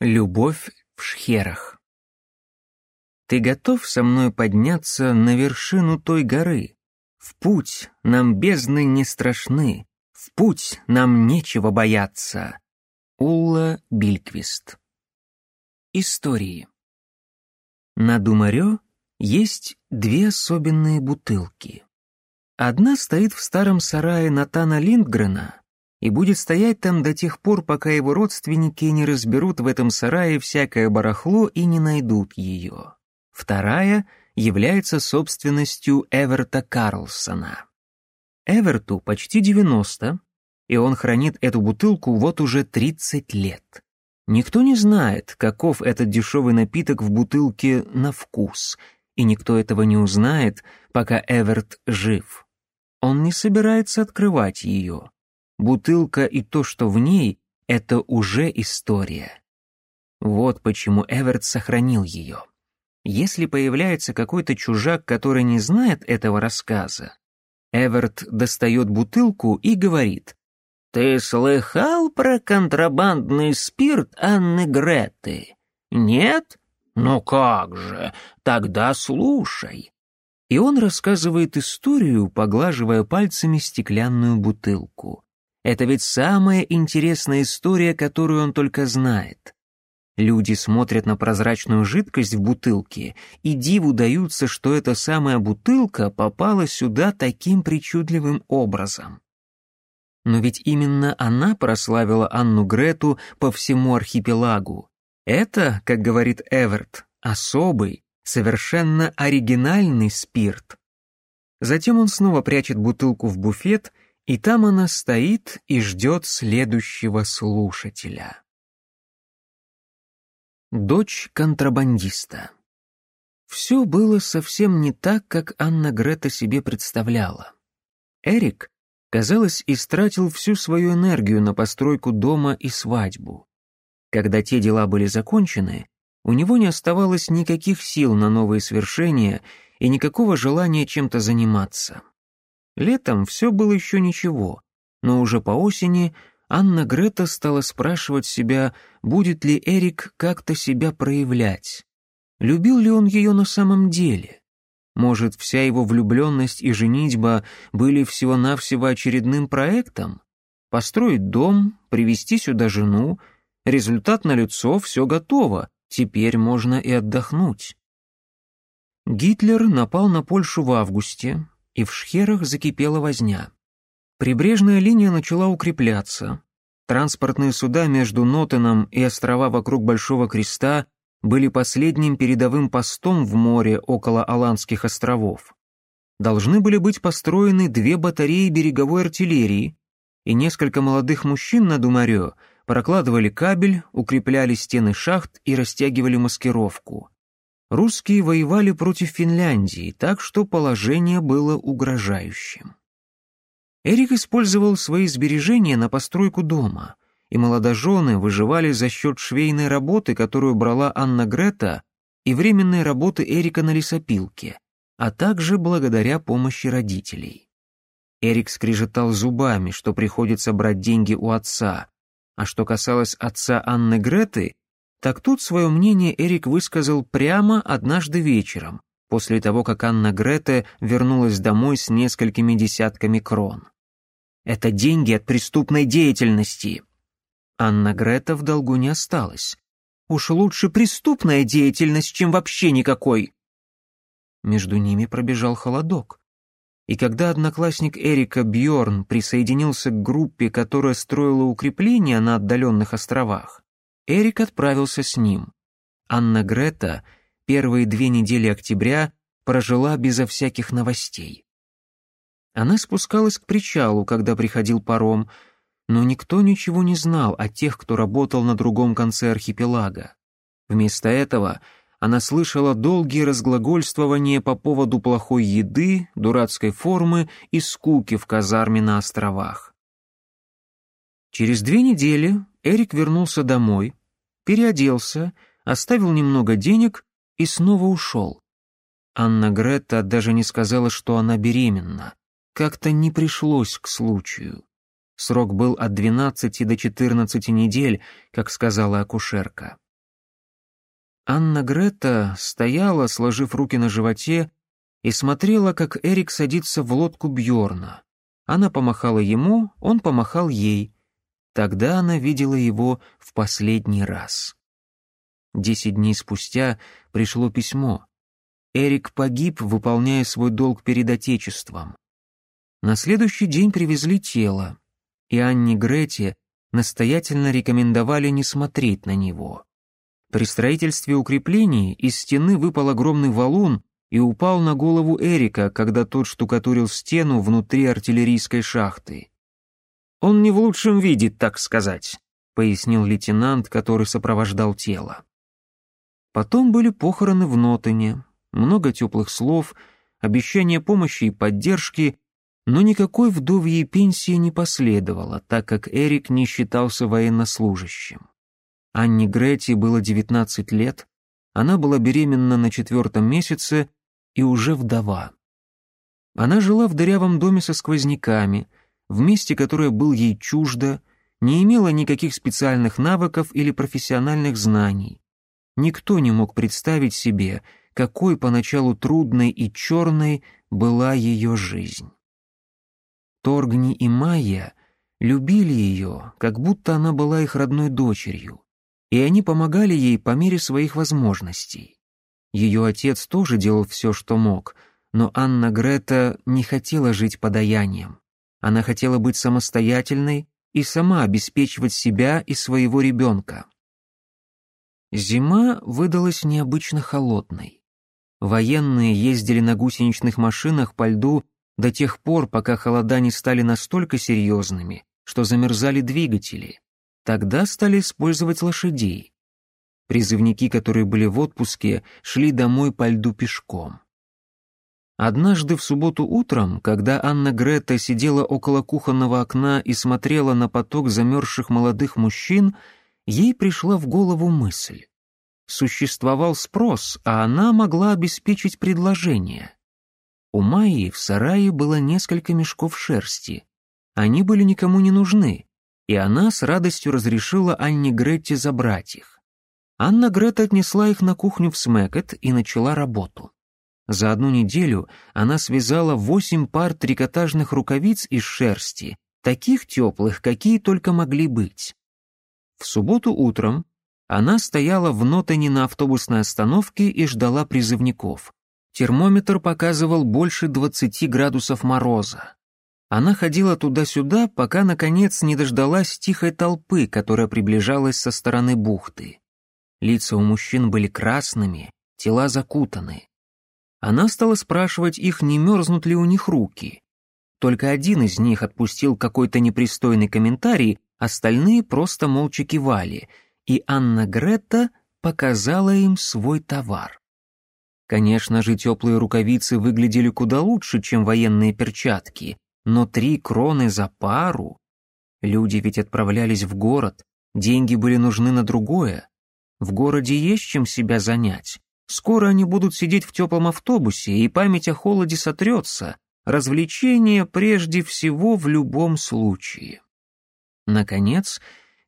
Любовь в шхерах. Ты готов со мной подняться на вершину той горы? В путь нам бездны не страшны, в путь нам нечего бояться. Улла Бильквист. Истории. На Думарё есть две особенные бутылки. Одна стоит в старом сарае Натана Линдгрена, и будет стоять там до тех пор, пока его родственники не разберут в этом сарае всякое барахло и не найдут ее. Вторая является собственностью Эверта Карлсона. Эверту почти 90, и он хранит эту бутылку вот уже 30 лет. Никто не знает, каков этот дешевый напиток в бутылке на вкус, и никто этого не узнает, пока Эверт жив. Он не собирается открывать ее. Бутылка и то, что в ней, это уже история. Вот почему Эверт сохранил ее. Если появляется какой-то чужак, который не знает этого рассказа, Эверт достает бутылку и говорит «Ты слыхал про контрабандный спирт Анны Греты? Нет? Ну как же, тогда слушай». И он рассказывает историю, поглаживая пальцами стеклянную бутылку. Это ведь самая интересная история, которую он только знает. Люди смотрят на прозрачную жидкость в бутылке и диву даются, что эта самая бутылка попала сюда таким причудливым образом. Но ведь именно она прославила Анну Грету по всему архипелагу. Это, как говорит Эверт, особый, совершенно оригинальный спирт. Затем он снова прячет бутылку в буфет и там она стоит и ждет следующего слушателя. Дочь контрабандиста. Все было совсем не так, как Анна Грета себе представляла. Эрик, казалось, истратил всю свою энергию на постройку дома и свадьбу. Когда те дела были закончены, у него не оставалось никаких сил на новые свершения и никакого желания чем-то заниматься. Летом все было еще ничего, но уже по осени Анна Грета стала спрашивать себя, будет ли Эрик как-то себя проявлять. Любил ли он ее на самом деле? Может, вся его влюбленность и женитьба были всего-навсего очередным проектом? Построить дом, привести сюда жену, результат налицо, все готово, теперь можно и отдохнуть. Гитлер напал на Польшу в августе, и в шхерах закипела возня. Прибрежная линия начала укрепляться. Транспортные суда между Нотеном и острова вокруг Большого Креста были последним передовым постом в море около Аландских островов. Должны были быть построены две батареи береговой артиллерии, и несколько молодых мужчин на Думарё прокладывали кабель, укрепляли стены шахт и растягивали маскировку. Русские воевали против Финляндии, так что положение было угрожающим. Эрик использовал свои сбережения на постройку дома, и молодожены выживали за счет швейной работы, которую брала Анна Грета, и временной работы Эрика на лесопилке, а также благодаря помощи родителей. Эрик скрежетал зубами, что приходится брать деньги у отца, а что касалось отца Анны Греты, так тут свое мнение Эрик высказал прямо однажды вечером, после того, как Анна Грета вернулась домой с несколькими десятками крон. «Это деньги от преступной деятельности!» Анна Грета в долгу не осталась. «Уж лучше преступная деятельность, чем вообще никакой!» Между ними пробежал холодок. И когда одноклассник Эрика Бьорн присоединился к группе, которая строила укрепления на отдаленных островах, Эрик отправился с ним. Анна Грета первые две недели октября прожила безо всяких новостей. Она спускалась к причалу, когда приходил паром, но никто ничего не знал о тех, кто работал на другом конце архипелага. Вместо этого она слышала долгие разглагольствования по поводу плохой еды, дурацкой формы и скуки в казарме на островах. Через две недели Эрик вернулся домой, переоделся, оставил немного денег и снова ушел. Анна Гретта даже не сказала, что она беременна. Как-то не пришлось к случаю. Срок был от 12 до 14 недель, как сказала акушерка. Анна Гретта стояла, сложив руки на животе, и смотрела, как Эрик садится в лодку Бьорна. Она помахала ему, он помахал ей — Тогда она видела его в последний раз. Десять дней спустя пришло письмо. Эрик погиб, выполняя свой долг перед Отечеством. На следующий день привезли тело, и Анне Грете настоятельно рекомендовали не смотреть на него. При строительстве укреплений из стены выпал огромный валун и упал на голову Эрика, когда тот штукатурил стену внутри артиллерийской шахты. «Он не в лучшем виде, так сказать», — пояснил лейтенант, который сопровождал тело. Потом были похороны в Нотане, много теплых слов, обещания помощи и поддержки, но никакой вдовьей пенсии не последовало, так как Эрик не считался военнослужащим. Анне Грети было 19 лет, она была беременна на четвертом месяце и уже вдова. Она жила в дырявом доме со сквозняками — в месте, которое был ей чуждо, не имела никаких специальных навыков или профессиональных знаний. Никто не мог представить себе, какой поначалу трудной и черной была ее жизнь. Торгни и Майя любили ее, как будто она была их родной дочерью, и они помогали ей по мере своих возможностей. Ее отец тоже делал все, что мог, но Анна Грета не хотела жить подаянием. Она хотела быть самостоятельной и сама обеспечивать себя и своего ребенка. Зима выдалась необычно холодной. Военные ездили на гусеничных машинах по льду до тех пор, пока холода не стали настолько серьезными, что замерзали двигатели. Тогда стали использовать лошадей. Призывники, которые были в отпуске, шли домой по льду пешком. Однажды в субботу утром, когда Анна Грета сидела около кухонного окна и смотрела на поток замерзших молодых мужчин, ей пришла в голову мысль. Существовал спрос, а она могла обеспечить предложение. У Майи в сарае было несколько мешков шерсти. Они были никому не нужны, и она с радостью разрешила Анне Гретте забрать их. Анна Грета отнесла их на кухню в Смекет и начала работу. За одну неделю она связала восемь пар трикотажных рукавиц из шерсти, таких теплых, какие только могли быть. В субботу утром она стояла в Нотане на автобусной остановке и ждала призывников. Термометр показывал больше 20 градусов мороза. Она ходила туда-сюда, пока, наконец, не дождалась тихой толпы, которая приближалась со стороны бухты. Лица у мужчин были красными, тела закутаны. Она стала спрашивать их, не мерзнут ли у них руки. Только один из них отпустил какой-то непристойный комментарий, остальные просто молча кивали, и Анна Гретта показала им свой товар. Конечно же, теплые рукавицы выглядели куда лучше, чем военные перчатки, но три кроны за пару... Люди ведь отправлялись в город, деньги были нужны на другое. В городе есть чем себя занять. Скоро они будут сидеть в теплом автобусе, и память о холоде сотрется. Развлечение прежде всего в любом случае. Наконец,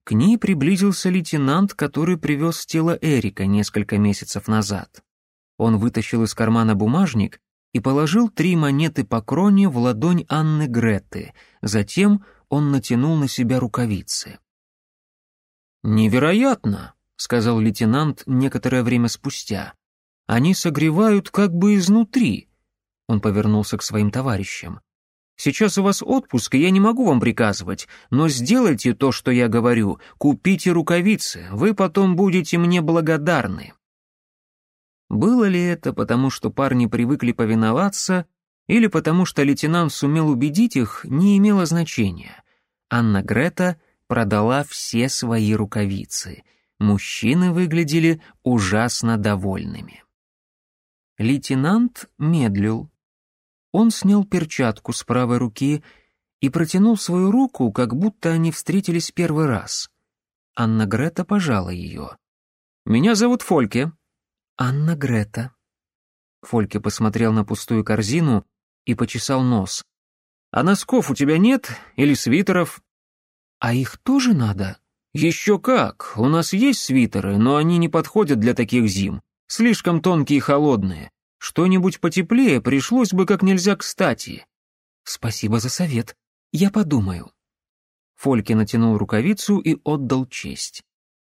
к ней приблизился лейтенант, который привез тело Эрика несколько месяцев назад. Он вытащил из кармана бумажник и положил три монеты по кроне в ладонь Анны Гретты, затем он натянул на себя рукавицы. «Невероятно!» — сказал лейтенант некоторое время спустя. Они согревают как бы изнутри. Он повернулся к своим товарищам. Сейчас у вас отпуск, и я не могу вам приказывать, но сделайте то, что я говорю. Купите рукавицы, вы потом будете мне благодарны. Было ли это потому, что парни привыкли повиноваться, или потому, что лейтенант сумел убедить их, не имело значения. Анна Грета продала все свои рукавицы. Мужчины выглядели ужасно довольными. Лейтенант медлил. Он снял перчатку с правой руки и протянул свою руку, как будто они встретились первый раз. Анна Грета пожала ее. «Меня зовут Фольке». «Анна Грета». Фольке посмотрел на пустую корзину и почесал нос. «А носков у тебя нет? Или свитеров?» «А их тоже надо?» «Еще как! У нас есть свитеры, но они не подходят для таких зим слишком тонкие и холодные. Что-нибудь потеплее пришлось бы как нельзя кстати. Спасибо за совет. Я подумаю. Фольке натянул рукавицу и отдал честь.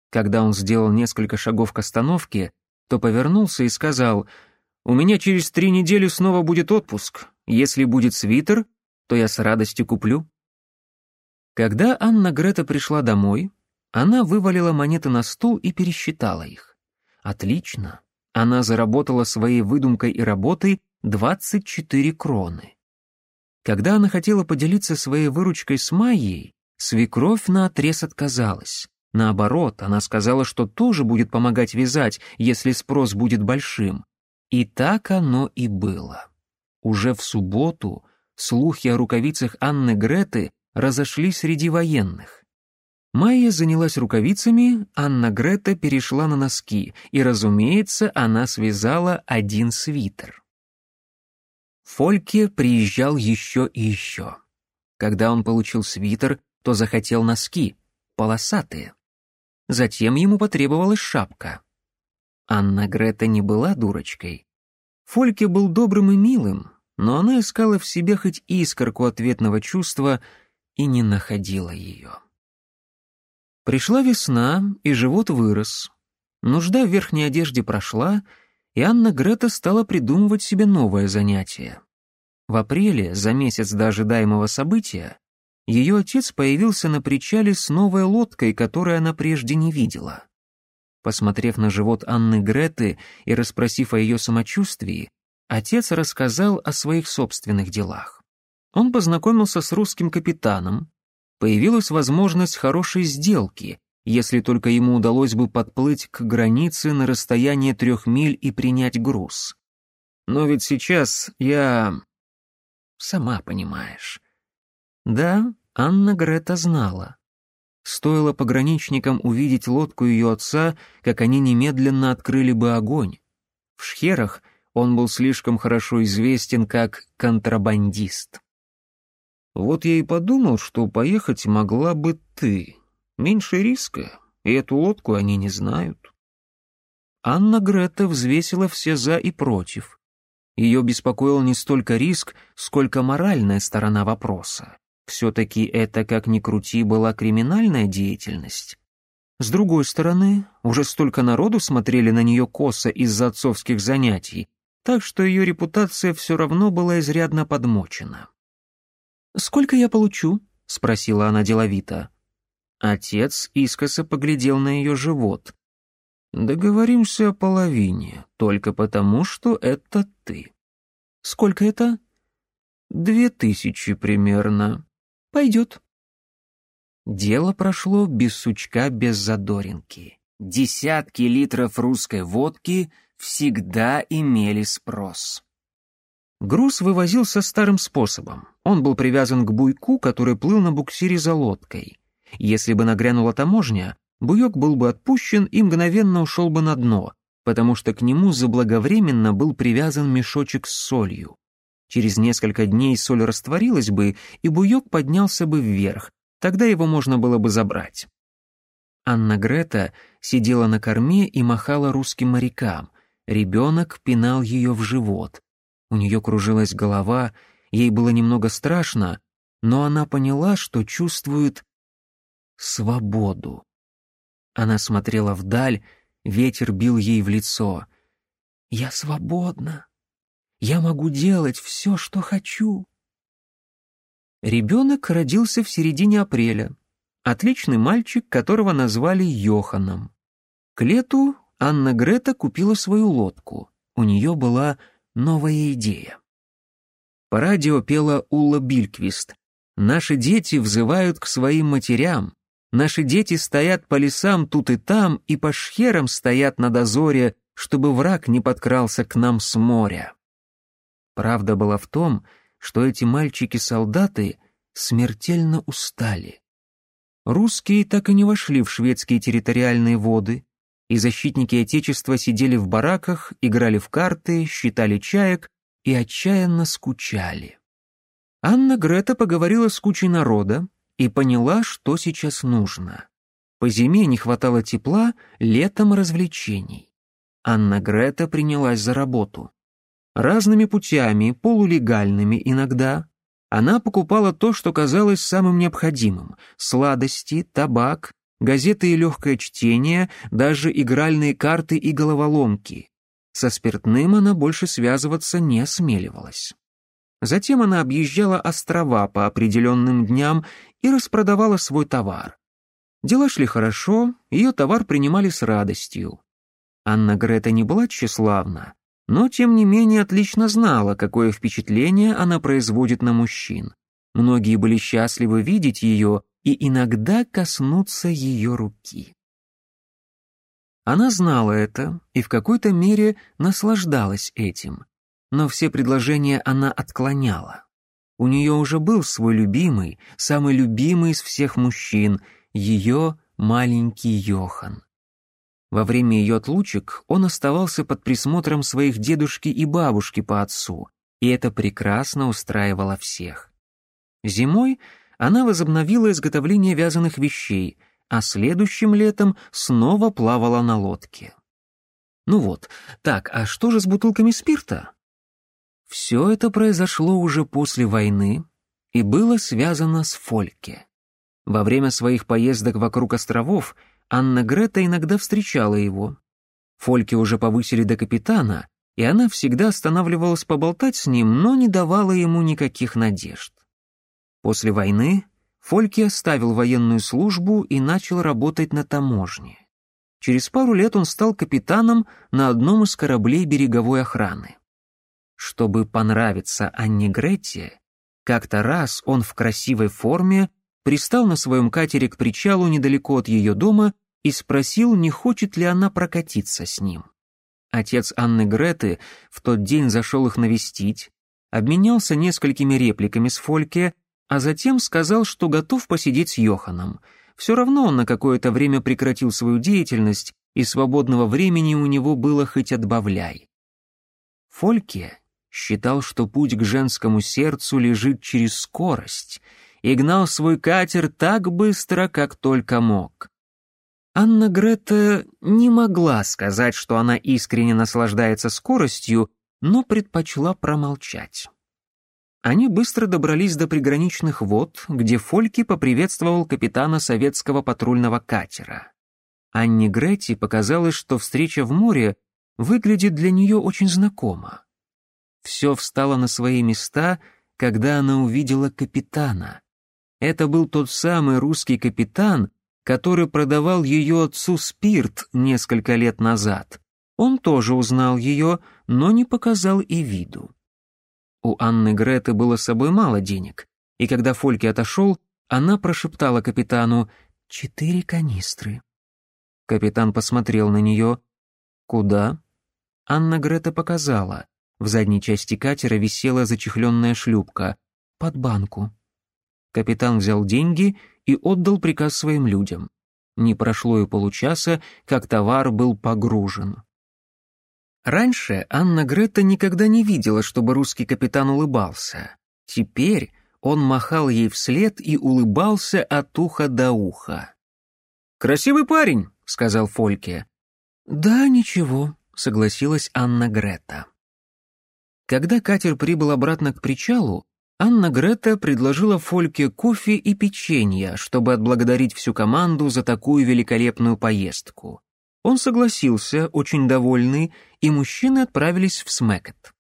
Когда он сделал несколько шагов к остановке, то повернулся и сказал, «У меня через три недели снова будет отпуск. Если будет свитер, то я с радостью куплю». Когда Анна Грета пришла домой, она вывалила монеты на стул и пересчитала их. «Отлично она заработала своей выдумкой и работой 24 кроны. Когда она хотела поделиться своей выручкой с Майей, свекровь наотрез отказалась. Наоборот, она сказала, что тоже будет помогать вязать, если спрос будет большим. И так оно и было. Уже в субботу слухи о рукавицах Анны Греты разошлись среди военных. Майя занялась рукавицами, Анна Грета перешла на носки, и, разумеется, она связала один свитер. Фольке приезжал еще и еще. Когда он получил свитер, то захотел носки, полосатые. Затем ему потребовалась шапка. Анна Грета не была дурочкой. Фольке был добрым и милым, но она искала в себе хоть искорку ответного чувства и не находила ее. Пришла весна, и живот вырос. Нужда в верхней одежде прошла, и Анна Грета стала придумывать себе новое занятие. В апреле, за месяц до ожидаемого события, ее отец появился на причале с новой лодкой, которую она прежде не видела. Посмотрев на живот Анны Греты и расспросив о ее самочувствии, отец рассказал о своих собственных делах. Он познакомился с русским капитаном, появилась возможность хорошей сделки, если только ему удалось бы подплыть к границе на расстояние трех миль и принять груз. Но ведь сейчас я... Сама понимаешь. Да, Анна Грета знала. Стоило пограничникам увидеть лодку ее отца, как они немедленно открыли бы огонь. В Шхерах он был слишком хорошо известен как контрабандист. Вот я и подумал, что поехать могла бы ты. Меньше риска, и эту лодку они не знают. Анна Грета взвесила все «за» и «против». Ее беспокоил не столько риск, сколько моральная сторона вопроса. Все-таки это, как ни крути, была криминальная деятельность. С другой стороны, уже столько народу смотрели на нее косо из-за отцовских занятий, так что ее репутация все равно была изрядно подмочена. «Сколько я получу?» — спросила она деловито. Отец искоса поглядел на ее живот. «Договоримся о половине, только потому, что это ты». «Сколько это?» «Две тысячи примерно». «Пойдет». Дело прошло без сучка, без задоринки. Десятки литров русской водки всегда имели спрос. Груз вывозился старым способом. Он был привязан к буйку, который плыл на буксире за лодкой. Если бы нагрянула таможня, буйок был бы отпущен и мгновенно ушел бы на дно, потому что к нему заблаговременно был привязан мешочек с солью. Через несколько дней соль растворилась бы, и буйок поднялся бы вверх, тогда его можно было бы забрать. Анна Грета сидела на корме и махала русским морякам. Ребенок пинал ее в живот. У нее кружилась голова, ей было немного страшно, но она поняла, что чувствует свободу. Она смотрела вдаль, ветер бил ей в лицо. «Я свободна! Я могу делать все, что хочу!» Ребенок родился в середине апреля. Отличный мальчик, которого назвали Йоханом. К лету Анна Грета купила свою лодку. У нее была новая идея. По радио пела Ула Бильквист. «Наши дети взывают к своим матерям. Наши дети стоят по лесам тут и там, и по шхерам стоят на дозоре, чтобы враг не подкрался к нам с моря». Правда была в том, что эти мальчики-солдаты смертельно устали. Русские так и не вошли в шведские территориальные воды, и защитники Отечества сидели в бараках, играли в карты, считали чаек и отчаянно скучали. Анна Грета поговорила с кучей народа и поняла, что сейчас нужно. По зиме не хватало тепла, летом развлечений. Анна Грета принялась за работу. Разными путями, полулегальными иногда, она покупала то, что казалось самым необходимым — сладости, табак, газеты и легкое чтение, даже игральные карты и головоломки. Со спиртным она больше связываться не осмеливалась. Затем она объезжала острова по определенным дням и распродавала свой товар. Дела шли хорошо, ее товар принимали с радостью. Анна Грета не была тщеславна, но тем не менее отлично знала, какое впечатление она производит на мужчин. Многие были счастливы видеть ее, и иногда коснуться ее руки. Она знала это и в какой-то мере наслаждалась этим, но все предложения она отклоняла. У нее уже был свой любимый, самый любимый из всех мужчин, ее маленький Йохан. Во время ее отлучек он оставался под присмотром своих дедушки и бабушки по отцу, и это прекрасно устраивало всех. Зимой она возобновила изготовление вязаных вещей, а следующим летом снова плавала на лодке. Ну вот, так, а что же с бутылками спирта? Все это произошло уже после войны и было связано с Фольке. Во время своих поездок вокруг островов Анна Грета иногда встречала его. Фольке уже повысили до капитана, и она всегда останавливалась поболтать с ним, но не давала ему никаких надежд. После войны Фольке оставил военную службу и начал работать на таможне. Через пару лет он стал капитаном на одном из кораблей береговой охраны. Чтобы понравиться Анне Гретте, как-то раз он в красивой форме пристал на своем катере к причалу недалеко от ее дома и спросил, не хочет ли она прокатиться с ним. Отец Анны Греты в тот день зашел их навестить, обменялся несколькими репликами с Фольке а затем сказал, что готов посидеть с Йоханом. Все равно он на какое-то время прекратил свою деятельность, и свободного времени у него было хоть отбавляй. Фольке считал, что путь к женскому сердцу лежит через скорость, и гнал свой катер так быстро, как только мог. Анна Грета не могла сказать, что она искренне наслаждается скоростью, но предпочла промолчать. Они быстро добрались до приграничных вод, где Фольки поприветствовал капитана советского патрульного катера. Анне Гретти показалось, что встреча в море выглядит для нее очень знакомо. Все встало на свои места, когда она увидела капитана. Это был тот самый русский капитан, который продавал ее отцу спирт несколько лет назад. Он тоже узнал ее, но не показал и виду. У Анны Греты было с собой мало денег, и когда Фольке отошел, она прошептала капитану «Четыре канистры». Капитан посмотрел на нее. «Куда?» Анна Грета показала. В задней части катера висела зачехленная шлюпка. «Под банку». Капитан взял деньги и отдал приказ своим людям. Не прошло и получаса, как товар был погружен. Раньше Анна Грета никогда не видела, чтобы русский капитан улыбался. Теперь он махал ей вслед и улыбался от уха до уха. «Красивый парень», — сказал Фольке. «Да, ничего», — согласилась Анна Грета. Когда катер прибыл обратно к причалу, Анна Грета предложила Фольке кофе и печенье, чтобы отблагодарить всю команду за такую великолепную поездку. Он согласился, очень довольный, и мужчины отправились в Смекет.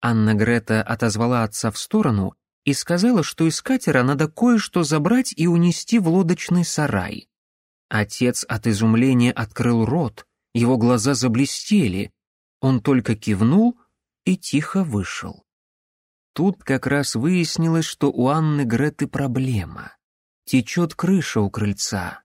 Анна Грета отозвала отца в сторону и сказала, что из катера надо кое-что забрать и унести в лодочный сарай. Отец от изумления открыл рот, его глаза заблестели. Он только кивнул и тихо вышел. Тут как раз выяснилось, что у Анны Греты проблема. Течет крыша у крыльца.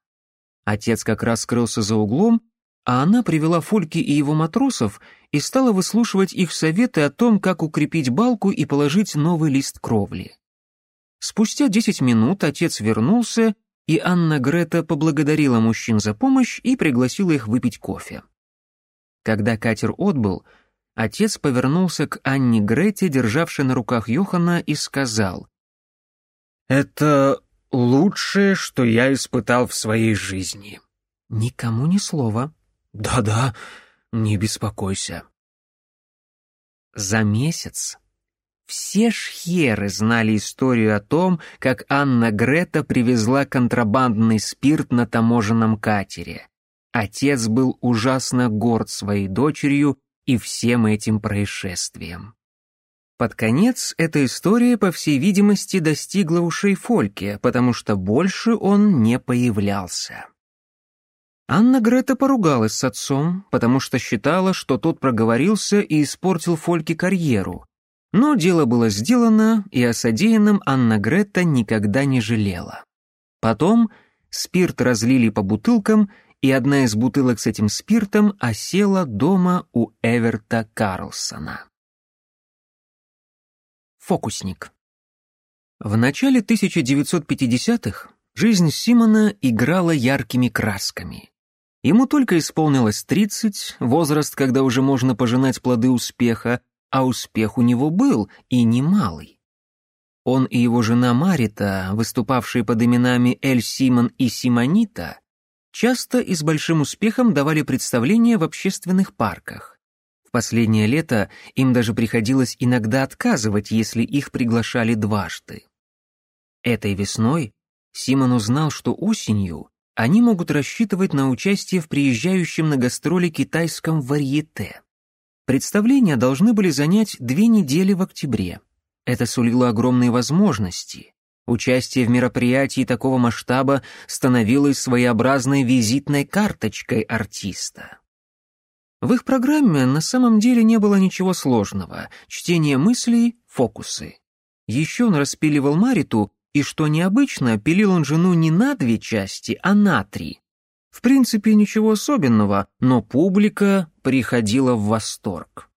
Отец как раз скрылся за углом, а она привела Фольки и его матросов и стала выслушивать их советы о том, как укрепить балку и положить новый лист кровли. Спустя десять минут отец вернулся, и Анна Грета поблагодарила мужчин за помощь и пригласила их выпить кофе. Когда катер отбыл, отец повернулся к Анне Грете, державшей на руках Йохана, и сказал «Это лучшее, что я испытал в своей жизни». «Никому ни слова», да, да, не беспокойся. За месяц все шхеры знали историю о том, как Анна Грета привезла контрабандный спирт на таможенном катере. Отец был ужасно горд своей дочерью и всем этим происшествием. Под конец эта история, по всей видимости, достигла ушей Фольки, потому что больше он не появлялся. Анна Грета поругалась с отцом, потому что считала, что тот проговорился и испортил Фольке карьеру. Но дело было сделано, и о содеянном Анна Грета никогда не жалела. Потом спирт разлили по бутылкам, и одна из бутылок с этим спиртом осела дома у Эверта Карлсона. Фокусник В начале 1950-х жизнь Симона играла яркими красками. Ему только исполнилось 30, возраст, когда уже можно пожинать плоды успеха, а успех у него был, и немалый. Он и его жена Марита, выступавшие под именами Эль Симон и Симонита, часто и с большим успехом давали представления в общественных парках. В последнее лето им даже приходилось иногда отказывать, если их приглашали дважды. Этой весной Симон узнал, что осенью они могут рассчитывать на участие в приезжающем на гастроли китайском варьете. Представления должны были занять две недели в октябре. Это сулило огромные возможности. Участие в мероприятии такого масштаба становилось своеобразной визитной карточкой артиста. В их программе на самом деле не было ничего сложного. Чтение мыслей, фокусы. Еще он распиливал Мариту и что необычно, пилил он жену не на две части, а на три. В принципе, ничего особенного, но публика приходила в восторг.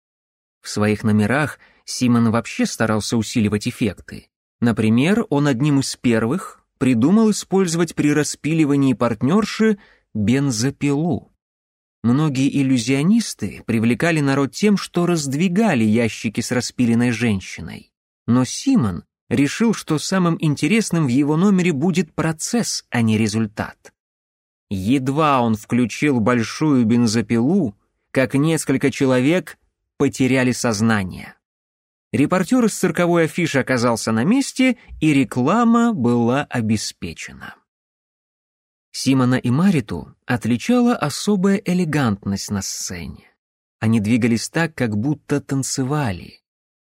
В своих номерах Симон вообще старался усиливать эффекты. Например, он одним из первых придумал использовать при распиливании партнерши бензопилу. Многие иллюзионисты привлекали народ тем, что раздвигали ящики с распиленной женщиной. Но Симон решил, что самым интересным в его номере будет процесс, а не результат. Едва он включил большую бензопилу, как несколько человек потеряли сознание. Репортер из цирковой афиши оказался на месте, и реклама была обеспечена. Симона и Мариту отличала особая элегантность на сцене. Они двигались так, как будто танцевали —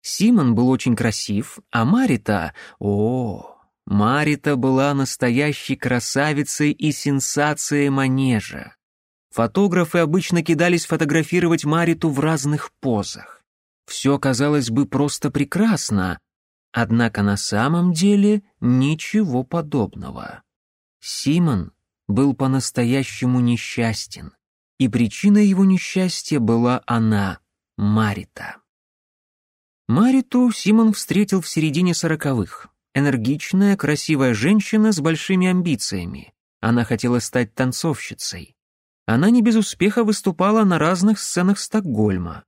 Симон был очень красив, а Марита... О, Марита была настоящей красавицей и сенсацией манежа. Фотографы обычно кидались фотографировать Мариту в разных позах. Все, казалось бы, просто прекрасно, однако на самом деле ничего подобного. Симон был по-настоящему несчастен, и причиной его несчастья была она, Марита. Мариту Симон встретил в середине сороковых. Энергичная, красивая женщина с большими амбициями. Она хотела стать танцовщицей. Она не без успеха выступала на разных сценах Стокгольма.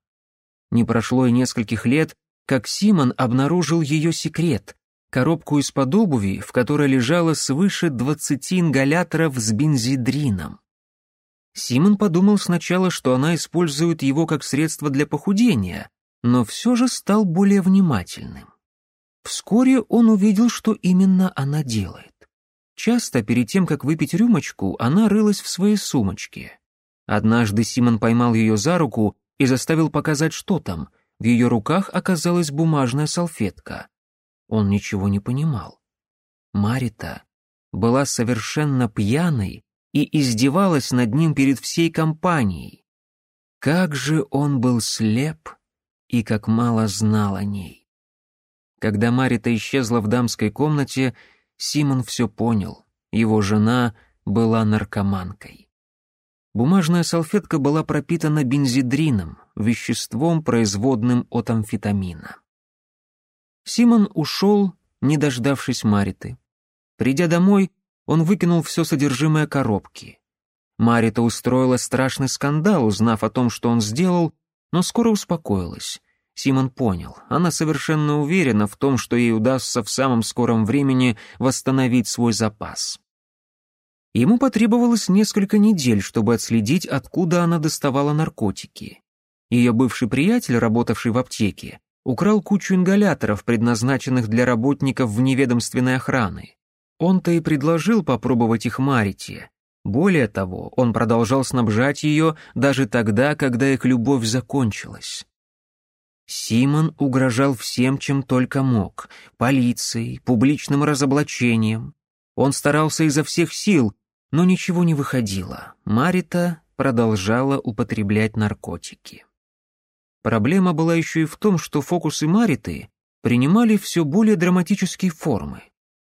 Не прошло и нескольких лет, как Симон обнаружил ее секрет — коробку из-под обуви, в которой лежало свыше 20 ингаляторов с бензидрином. Симон подумал сначала, что она использует его как средство для похудения, но все же стал более внимательным. Вскоре он увидел, что именно она делает. Часто перед тем, как выпить рюмочку, она рылась в своей сумочке. Однажды Симон поймал ее за руку и заставил показать, что там. В ее руках оказалась бумажная салфетка. Он ничего не понимал. Марита была совершенно пьяной и издевалась над ним перед всей компанией. Как же он был слеп и как мало знал о ней. Когда Марита исчезла в дамской комнате, Симон все понял. Его жена была наркоманкой. Бумажная салфетка была пропитана бензидрином, веществом, производным от амфетамина. Симон ушел, не дождавшись Мариты. Придя домой, он выкинул все содержимое коробки. Марита устроила страшный скандал, узнав о том, что он сделал, но скоро успокоилась. Симон понял, она совершенно уверена в том, что ей удастся в самом скором времени восстановить свой запас. Ему потребовалось несколько недель, чтобы отследить, откуда она доставала наркотики. Ее бывший приятель, работавший в аптеке, украл кучу ингаляторов, предназначенных для работников в неведомственной охраны. Он-то и предложил попробовать их Марите, более того, он продолжал снабжать ее даже тогда, когда их любовь закончилась. Симон угрожал всем, чем только мог — полицией, публичным разоблачением. Он старался изо всех сил, но ничего не выходило. Марита продолжала употреблять наркотики. Проблема была еще и в том, что фокусы Мариты принимали все более драматические формы.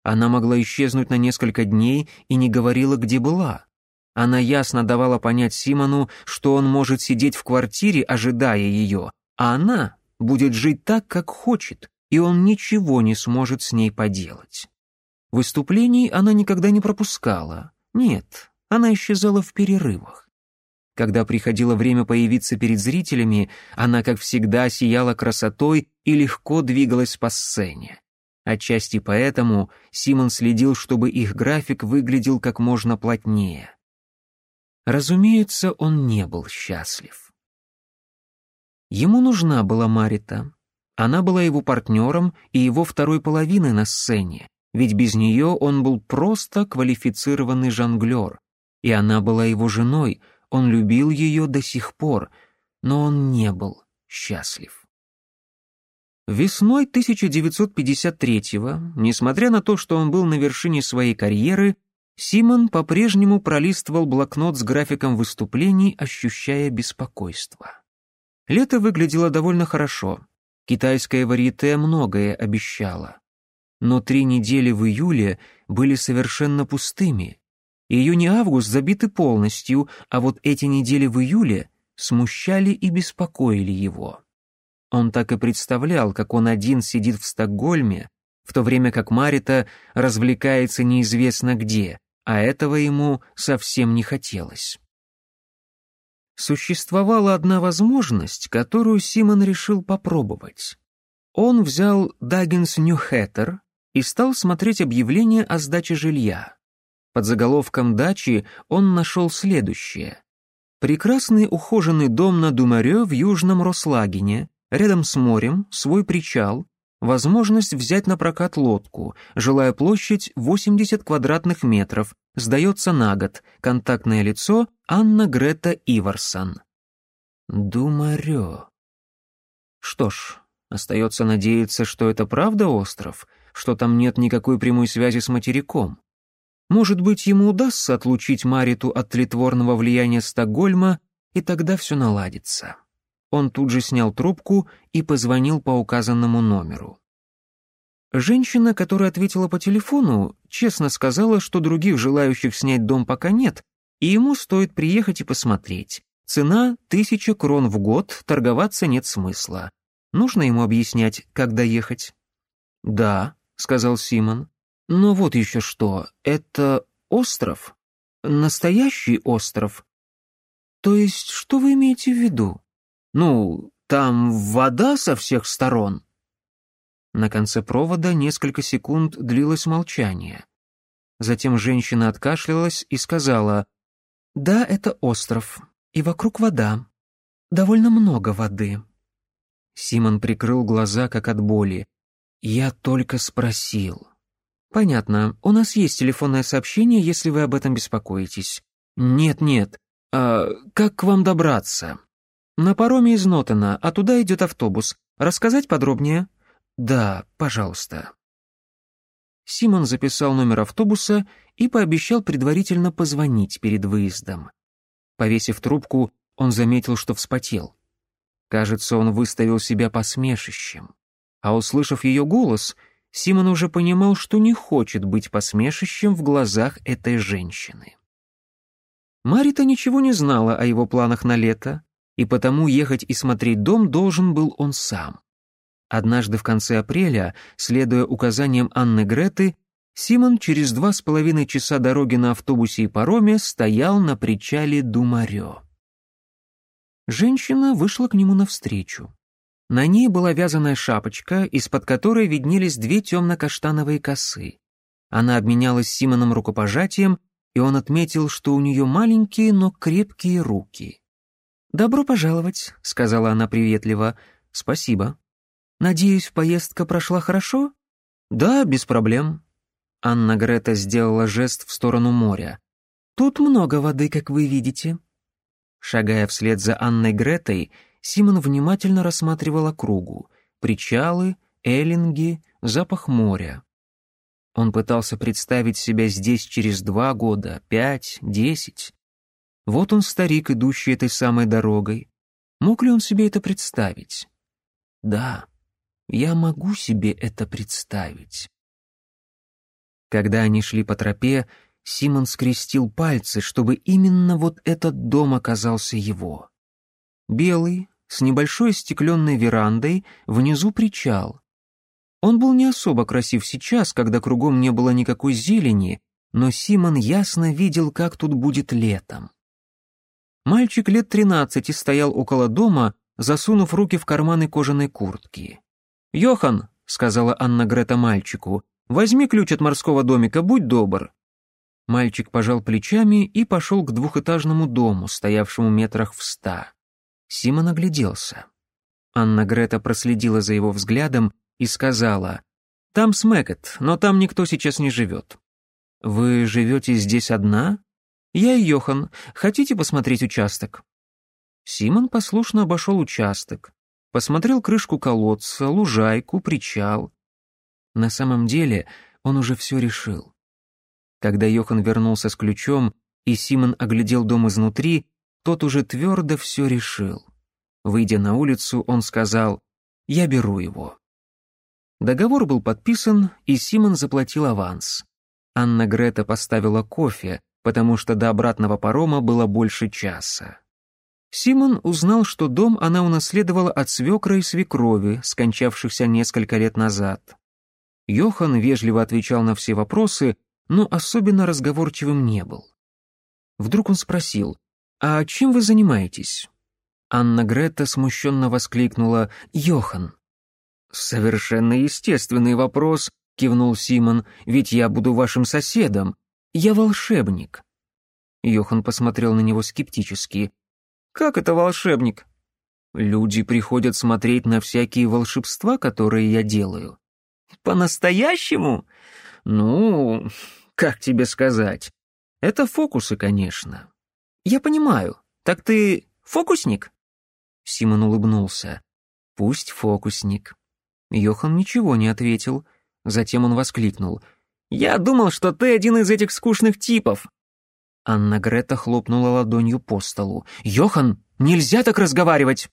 Она могла исчезнуть на несколько дней и не говорила, где была. Она ясно давала понять Симону, что он может сидеть в квартире, ожидая ее, а она будет жить так, как хочет, и он ничего не сможет с ней поделать. Выступлений она никогда не пропускала. Нет, она исчезала в перерывах. Когда приходило время появиться перед зрителями, она, как всегда, сияла красотой и легко двигалась по сцене. Отчасти поэтому Симон следил, чтобы их график выглядел как можно плотнее. Разумеется, он не был счастлив. Ему нужна была Марита. Она была его партнером и его второй половиной на сцене, ведь без нее он был просто квалифицированный жонглер. И она была его женой, он любил ее до сих пор, но он не был счастлив. Весной 1953-го, несмотря на то, что он был на вершине своей карьеры, Симон по-прежнему пролистывал блокнот с графиком выступлений, ощущая беспокойство. Лето выглядело довольно хорошо. Китайская варьете многое обещала. Но три недели в июле были совершенно пустыми. Июнь и август забиты полностью, а вот эти недели в июле смущали и беспокоили его. Он так и представлял, как он один сидит в Стокгольме, в то время как Марита развлекается неизвестно где, а этого ему совсем не хотелось. Существовала одна возможность, которую Симон решил попробовать. Он взял Даггинс Нюхеттер и стал смотреть объявление о сдаче жилья. Под заголовком «Дачи» он нашел следующее. «Прекрасный ухоженный дом на Думаре в Южном Рослагине, Рядом с морем свой причал, возможность взять на прокат лодку, жилая площадь 80 квадратных метров, сдается на год, контактное лицо Анна Грета Иварсон. Думарё. Что ж, остается надеяться, что это правда остров, что там нет никакой прямой связи с материком. Может быть, ему удастся отлучить Мариту от тлетворного влияния Стокгольма, и тогда все наладится. Он тут же снял трубку и позвонил по указанному номеру. Женщина, которая ответила по телефону, честно сказала, что других желающих снять дом пока нет, и ему стоит приехать и посмотреть. Цена — тысяча крон в год, торговаться нет смысла. Нужно ему объяснять, как доехать. «Да», — сказал Симон. «Но вот еще что. Это остров? Настоящий остров?» «То есть, что вы имеете в виду?» Ну, там вода со всех сторон. На конце провода несколько секунд длилось молчание. Затем женщина откашлялась и сказала, «Да, это остров, и вокруг вода. Довольно много воды». Симон прикрыл глаза, как от боли. «Я только спросил». «Понятно, у нас есть телефонное сообщение, если вы об этом беспокоитесь». «Нет-нет, а как к вам добраться?» «На пароме из Нотона, а туда идет автобус. Рассказать подробнее?» «Да, пожалуйста». Симон записал номер автобуса и пообещал предварительно позвонить перед выездом. Повесив трубку, он заметил, что вспотел. Кажется, он выставил себя посмешищем. А услышав ее голос, Симон уже понимал, что не хочет быть посмешищем в глазах этой женщины. Марита ничего не знала о его планах на лето и потому ехать и смотреть дом должен был он сам. Однажды в конце апреля, следуя указаниям Анны Греты, Симон через два с половиной часа дороги на автобусе и пароме стоял на причале Думарё. Женщина вышла к нему навстречу. На ней была вязаная шапочка, из-под которой виднелись две темно-каштановые косы. Она обменялась с Симоном рукопожатием, и он отметил, что у нее маленькие, но крепкие руки. «Добро пожаловать», — сказала она приветливо. «Спасибо. Надеюсь, поездка прошла хорошо?» «Да, без проблем». Анна Грета сделала жест в сторону моря. «Тут много воды, как вы видите». Шагая вслед за Анной Гретой, Симон внимательно рассматривал округу, причалы, эллинги, запах моря. Он пытался представить себя здесь через два года, пять, десять. Вот он старик, идущий этой самой дорогой. Мог ли он себе это представить? Да, я могу себе это представить. Когда они шли по тропе, Симон скрестил пальцы, чтобы именно вот этот дом оказался его. Белый, с небольшой стекленной верандой, внизу причал. Он был не особо красив сейчас, когда кругом не было никакой зелени, но Симон ясно видел, как тут будет летом. Мальчик лет тринадцати стоял около дома, засунув руки в карманы кожаной куртки. «Йохан», — сказала Анна Грета мальчику, — «возьми ключ от морского домика, будь добр». Мальчик пожал плечами и пошел к двухэтажному дому, стоявшему метрах в ста. Симон огляделся. Анна Грета проследила за его взглядом и сказала, «Там Смекет, но там никто сейчас не живет». «Вы живете здесь одна?» «Я Йохан. Хотите посмотреть участок?» Симон послушно обошел участок, посмотрел крышку колодца, лужайку, причал. На самом деле он уже все решил. Когда Йохан вернулся с ключом и Симон оглядел дом изнутри, тот уже твердо все решил. Выйдя на улицу, он сказал «Я беру его». Договор был подписан, и Симон заплатил аванс. Анна Грета поставила кофе — потому что до обратного парома было больше часа. Симон узнал, что дом она унаследовала от свекра и свекрови, скончавшихся несколько лет назад. Йохан вежливо отвечал на все вопросы, но особенно разговорчивым не был. Вдруг он спросил, «А чем вы занимаетесь?» Анна Грета смущенно воскликнула, «Йохан!» «Совершенно естественный вопрос», — кивнул Симон, «ведь я буду вашим соседом, я волшебник». Йохан посмотрел на него скептически. «Как это волшебник?» «Люди приходят смотреть на всякие волшебства, которые я делаю». «По-настоящему?» «Ну, как тебе сказать? Это фокусы, конечно». «Я понимаю. Так ты фокусник?» Симон улыбнулся. «Пусть фокусник». Йохан ничего не ответил. Затем он воскликнул. Я думал, что ты один из этих скучных типов». Анна Грета хлопнула ладонью по столу. «Йохан, нельзя так разговаривать!»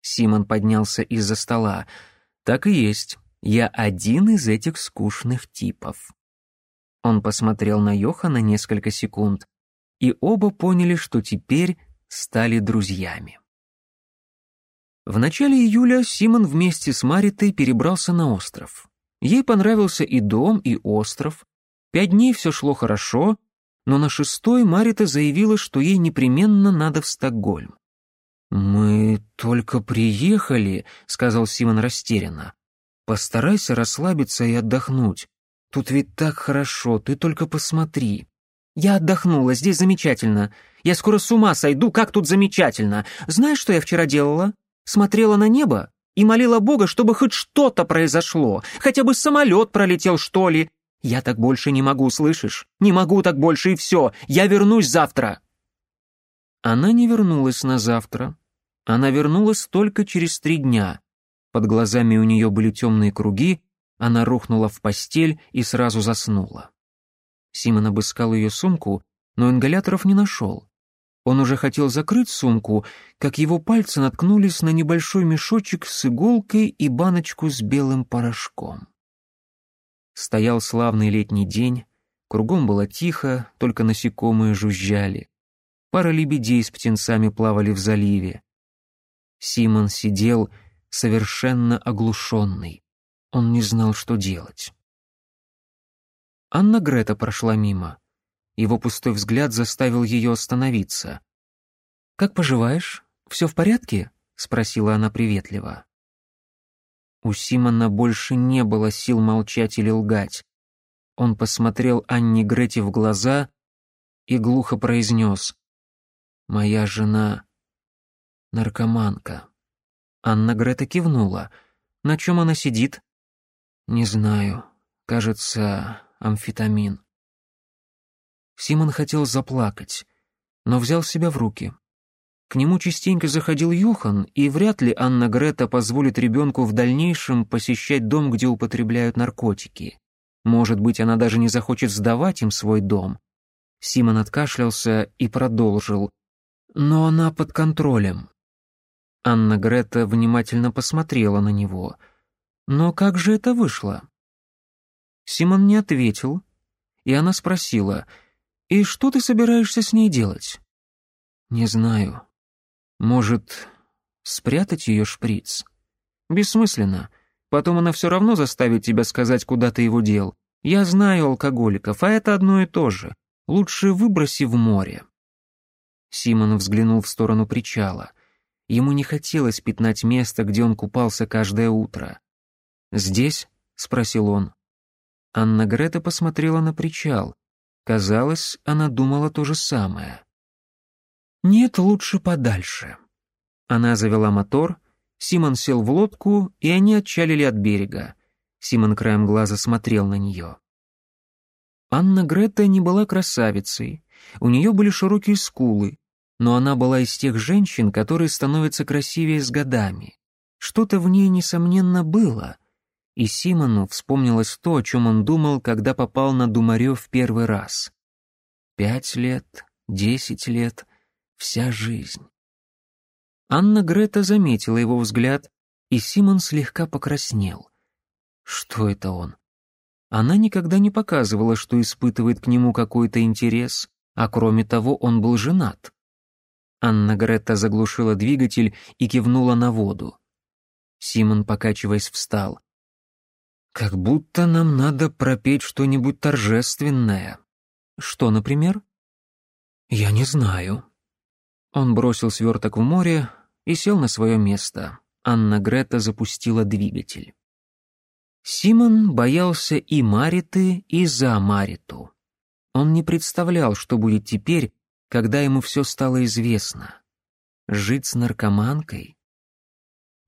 Симон поднялся из-за стола. «Так и есть. Я один из этих скучных типов». Он посмотрел на Йохана несколько секунд, и оба поняли, что теперь стали друзьями. В начале июля Симон вместе с Маритой перебрался на остров. Ей понравился и дом, и остров. Пять дней все шло хорошо, но на шестой Марита заявила, что ей непременно надо в Стокгольм. «Мы только приехали», — сказал Симон растерянно. «Постарайся расслабиться и отдохнуть. Тут ведь так хорошо, ты только посмотри». «Я отдохнула, здесь замечательно. Я скоро с ума сойду, как тут замечательно. Знаешь, что я вчера делала? Смотрела на небо и молила Бога, чтобы хоть что-то произошло, хотя бы самолет пролетел, что ли. Я так больше не могу, слышишь? Не могу так больше и все. Я вернусь завтра. Она не вернулась на завтра. Она вернулась только через три дня. Под глазами у нее были темные круги, она рухнула в постель и сразу заснула. Симон обыскал ее сумку, но ингаляторов не нашел. Он уже хотел закрыть сумку, как его пальцы наткнулись на небольшой мешочек с иголкой и баночку с белым порошком. Стоял славный летний день, кругом было тихо, только насекомые жужжали. Пара лебедей с птенцами плавали в заливе. Симон сидел, совершенно оглушенный. Он не знал, что делать. Анна Грета прошла мимо — его пустой взгляд заставил ее остановиться. «Как поживаешь? Все в порядке?» — спросила она приветливо. У Симона больше не было сил молчать или лгать. Он посмотрел Анне Грете в глаза и глухо произнес «Моя жена — наркоманка». Анна Грета кивнула. «На чем она сидит?» «Не знаю. Кажется, амфетамин». Симон хотел заплакать, но взял себя в руки. К нему частенько заходил Юхан, и вряд ли Анна Грета позволит ребенку в дальнейшем посещать дом, где употребляют наркотики. Может быть, она даже не захочет сдавать им свой дом. Симон откашлялся и продолжил. Но она под контролем. Анна Грета внимательно посмотрела на него. «Но как же это вышло?» Симон не ответил, и она спросила — и что ты собираешься с ней делать? Не знаю. Может, спрятать ее шприц? Бессмысленно. Потом она все равно заставит тебя сказать, куда ты его дел. Я знаю алкоголиков, а это одно и то же. Лучше выброси в море. Симон взглянул в сторону причала. Ему не хотелось пятнать место, где он купался каждое утро. «Здесь?» — спросил он. Анна Грета посмотрела на причал — Казалось, она думала то же самое. «Нет, лучше подальше». Она завела мотор, Симон сел в лодку, и они отчалили от берега. Симон краем глаза смотрел на нее. Анна Грета не была красавицей, у нее были широкие скулы, но она была из тех женщин, которые становятся красивее с годами. Что-то в ней, несомненно, было, и Симону вспомнилось то, о чем он думал, когда попал на Думарё в первый раз. Пять лет, десять лет, вся жизнь. Анна Грета заметила его взгляд, и Симон слегка покраснел. Что это он? Она никогда не показывала, что испытывает к нему какой-то интерес, а кроме того, он был женат. Анна Грета заглушила двигатель и кивнула на воду. Симон, покачиваясь, встал — как будто нам надо пропеть что-нибудь торжественное. Что, например? Я не знаю. Он бросил сверток в море и сел на свое место. Анна Грета запустила двигатель. Симон боялся и Мариты, и за Мариту. Он не представлял, что будет теперь, когда ему все стало известно. Жить с наркоманкой?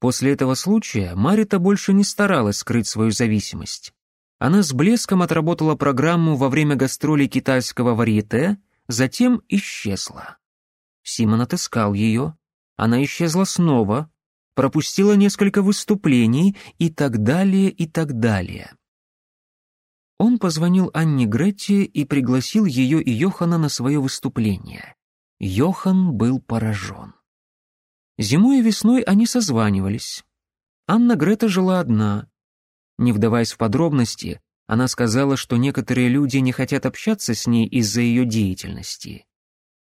После этого случая Марита больше не старалась скрыть свою зависимость. Она с блеском отработала программу во время гастролей китайского варьете, затем исчезла. Симон отыскал ее, она исчезла снова, пропустила несколько выступлений и так далее, и так далее. Он позвонил Анне Гретте и пригласил ее и Йохана на свое выступление. Йохан был поражен. Зимой и весной они созванивались. Анна Грета жила одна. Не вдаваясь в подробности, она сказала, что некоторые люди не хотят общаться с ней из-за ее деятельности.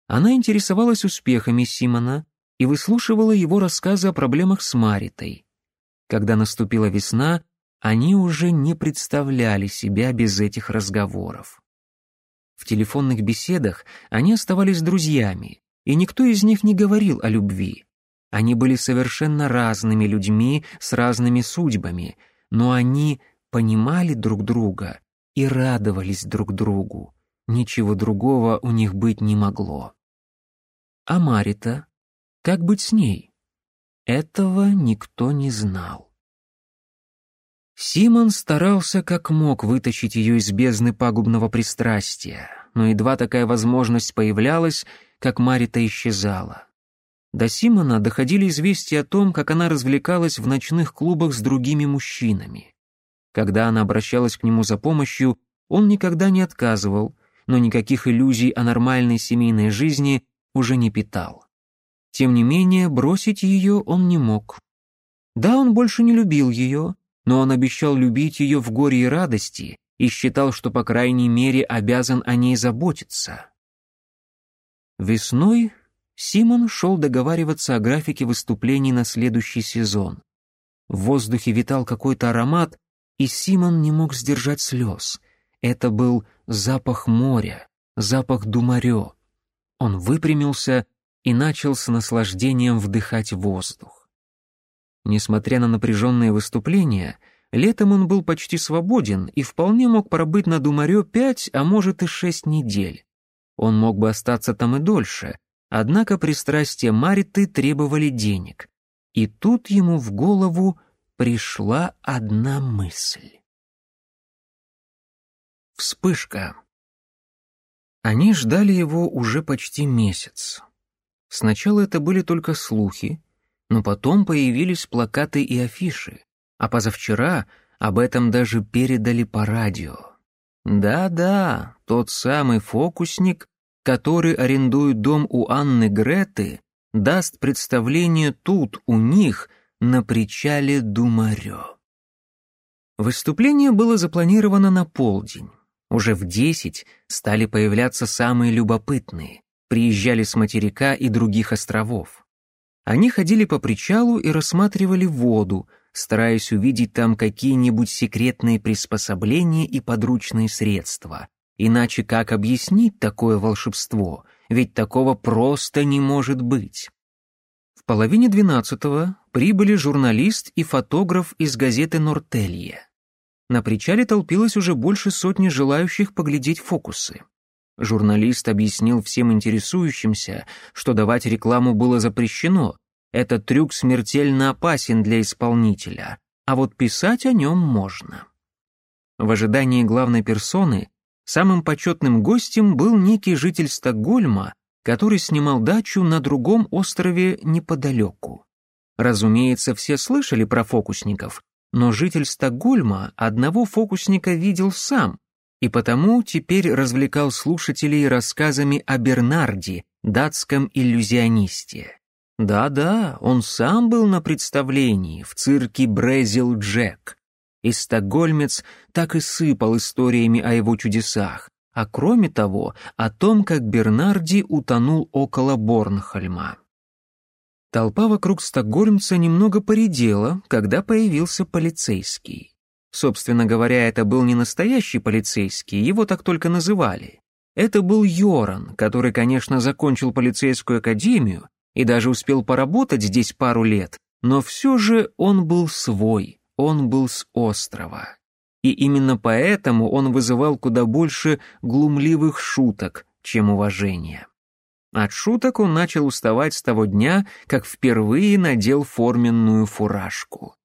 Она интересовалась успехами Симона и выслушивала его рассказы о проблемах с Маритой. Когда наступила весна, они уже не представляли себя без этих разговоров. В телефонных беседах они оставались друзьями, и никто из них не говорил о любви. Они были совершенно разными людьми с разными судьбами, но они понимали друг друга и радовались друг другу. Ничего другого у них быть не могло. А Марита? Как быть с ней? Этого никто не знал. Симон старался как мог вытащить ее из бездны пагубного пристрастия, но едва такая возможность появлялась, как Марита исчезала. До Симона доходили известия о том, как она развлекалась в ночных клубах с другими мужчинами. Когда она обращалась к нему за помощью, он никогда не отказывал, но никаких иллюзий о нормальной семейной жизни уже не питал. Тем не менее, бросить ее он не мог. Да, он больше не любил ее, но он обещал любить ее в горе и радости и считал, что, по крайней мере, обязан о ней заботиться. Весной Симон шел договариваться о графике выступлений на следующий сезон. В воздухе витал какой-то аромат, и Симон не мог сдержать слез. Это был запах моря, запах думарё. Он выпрямился и начал с наслаждением вдыхать воздух. Несмотря на напряженные выступления, летом он был почти свободен и вполне мог пробыть на Думарё пять, а может и шесть недель. Он мог бы остаться там и дольше, Однако пристрастия Мариты требовали денег. И тут ему в голову пришла одна мысль. Вспышка. Они ждали его уже почти месяц. Сначала это были только слухи, но потом появились плакаты и афиши, а позавчера об этом даже передали по радио. Да-да, тот самый фокусник, который арендует дом у Анны Греты, даст представление тут, у них, на причале Думарё. Выступление было запланировано на полдень. Уже в десять стали появляться самые любопытные, приезжали с материка и других островов. Они ходили по причалу и рассматривали воду, стараясь увидеть там какие-нибудь секретные приспособления и подручные средства. Иначе как объяснить такое волшебство? Ведь такого просто не может быть. В половине двенадцатого прибыли журналист и фотограф из газеты «Нортелье». На причале толпилось уже больше сотни желающих поглядеть фокусы. Журналист объяснил всем интересующимся, что давать рекламу было запрещено. Этот трюк смертельно опасен для исполнителя, а вот писать о нем можно. В ожидании главной персоны Самым почетным гостем был некий житель Стокгольма, который снимал дачу на другом острове неподалеку. Разумеется, все слышали про фокусников, но житель Стокгольма одного фокусника видел сам, и потому теперь развлекал слушателей рассказами о Бернарде, датском иллюзионисте. Да-да, он сам был на представлении в цирке «Брезил Джек», и стокгольмец так и сыпал историями о его чудесах, а кроме того, о том, как Бернарди утонул около Борнхольма. Толпа вокруг стокгольмца немного поредела, когда появился полицейский. Собственно говоря, это был не настоящий полицейский, его так только называли. Это был Йоран, который, конечно, закончил полицейскую академию и даже успел поработать здесь пару лет, но все же он был свой, он был с острова. И именно поэтому он вызывал куда больше глумливых шуток, чем уважения. От шуток он начал уставать с того дня, как впервые надел форменную фуражку.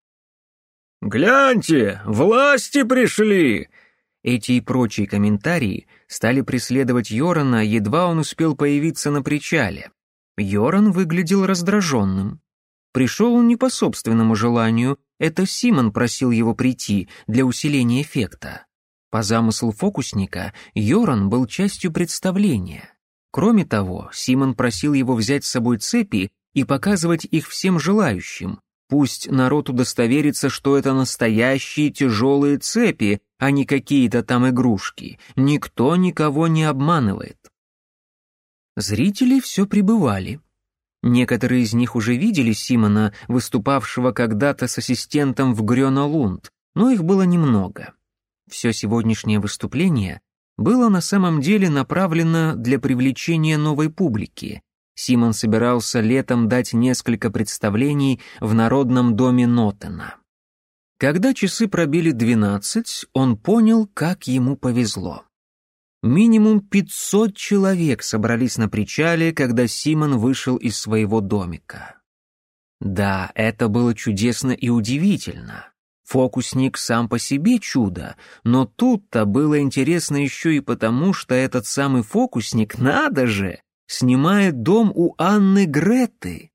«Гляньте, власти пришли!» Эти и прочие комментарии стали преследовать Йорона, едва он успел появиться на причале. Йоран выглядел раздраженным. Пришел он не по собственному желанию, это Симон просил его прийти для усиления эффекта. По замыслу фокусника, Йоран был частью представления. Кроме того, Симон просил его взять с собой цепи и показывать их всем желающим. Пусть народ удостоверится, что это настоящие тяжелые цепи, а не какие-то там игрушки. Никто никого не обманывает. Зрители все пребывали, Некоторые из них уже видели Симона, выступавшего когда-то с ассистентом в Грёна-Лунд, но их было немного. Все сегодняшнее выступление было на самом деле направлено для привлечения новой публики. Симон собирался летом дать несколько представлений в Народном доме Нотена. Когда часы пробили двенадцать, он понял, как ему повезло. Минимум пятьсот человек собрались на причале, когда Симон вышел из своего домика. Да, это было чудесно и удивительно. Фокусник сам по себе чудо, но тут-то было интересно еще и потому, что этот самый фокусник, надо же, снимает дом у Анны Греты.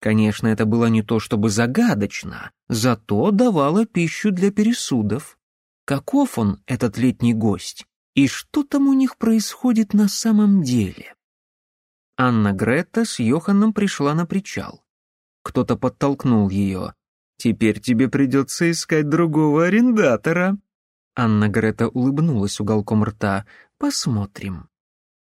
Конечно, это было не то чтобы загадочно, зато давало пищу для пересудов. Каков он, этот летний гость? и что там у них происходит на самом деле. Анна Гретта с Йоханном пришла на причал. Кто-то подтолкнул ее. «Теперь тебе придется искать другого арендатора». Анна Грета улыбнулась уголком рта. «Посмотрим».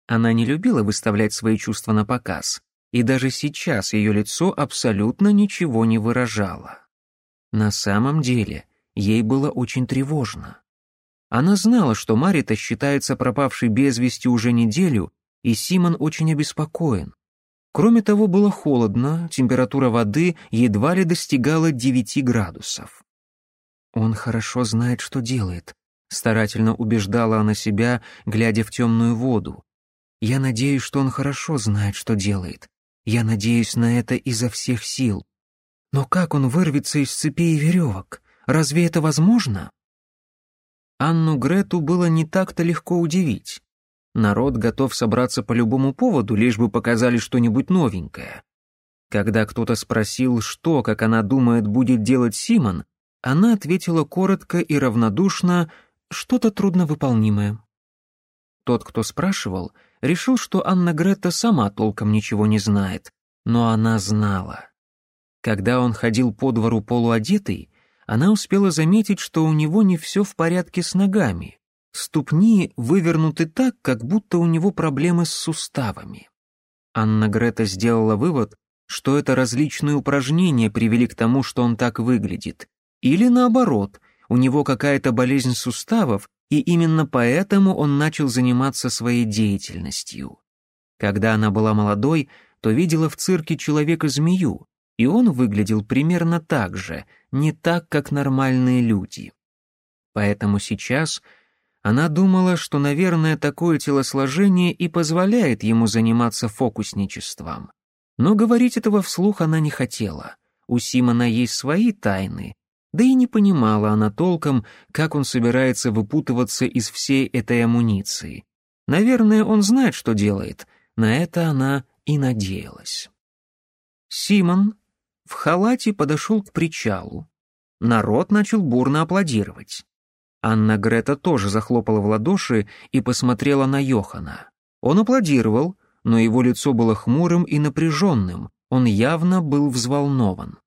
Она не любила выставлять свои чувства на показ, и даже сейчас ее лицо абсолютно ничего не выражало. На самом деле, ей было очень тревожно. Она знала, что Марита считается пропавшей без вести уже неделю, и Симон очень обеспокоен. Кроме того, было холодно, температура воды едва ли достигала 9 градусов. «Он хорошо знает, что делает», — старательно убеждала она себя, глядя в темную воду. «Я надеюсь, что он хорошо знает, что делает. Я надеюсь на это изо всех сил. Но как он вырвется из цепей и веревок? Разве это возможно?» Анну Грету было не так-то легко удивить. Народ готов собраться по любому поводу, лишь бы показали что-нибудь новенькое. Когда кто-то спросил, что, как она думает, будет делать Симон, она ответила коротко и равнодушно «что-то трудновыполнимое». Тот, кто спрашивал, решил, что Анна Гретта сама толком ничего не знает, но она знала. Когда он ходил по двору полуодетый, она успела заметить, что у него не все в порядке с ногами. Ступни вывернуты так, как будто у него проблемы с суставами. Анна Грета сделала вывод, что это различные упражнения привели к тому, что он так выглядит. Или наоборот, у него какая-то болезнь суставов, и именно поэтому он начал заниматься своей деятельностью. Когда она была молодой, то видела в цирке человека-змею, и он выглядел примерно так же, не так, как нормальные люди. Поэтому сейчас она думала, что, наверное, такое телосложение и позволяет ему заниматься фокусничеством. Но говорить этого вслух она не хотела. У Симона есть свои тайны, да и не понимала она толком, как он собирается выпутываться из всей этой амуниции. Наверное, он знает, что делает. На это она и надеялась. Симон в халате подошел к причалу. Народ начал бурно аплодировать. Анна Грета тоже захлопала в ладоши и посмотрела на Йохана. Он аплодировал, но его лицо было хмурым и напряженным, он явно был взволнован.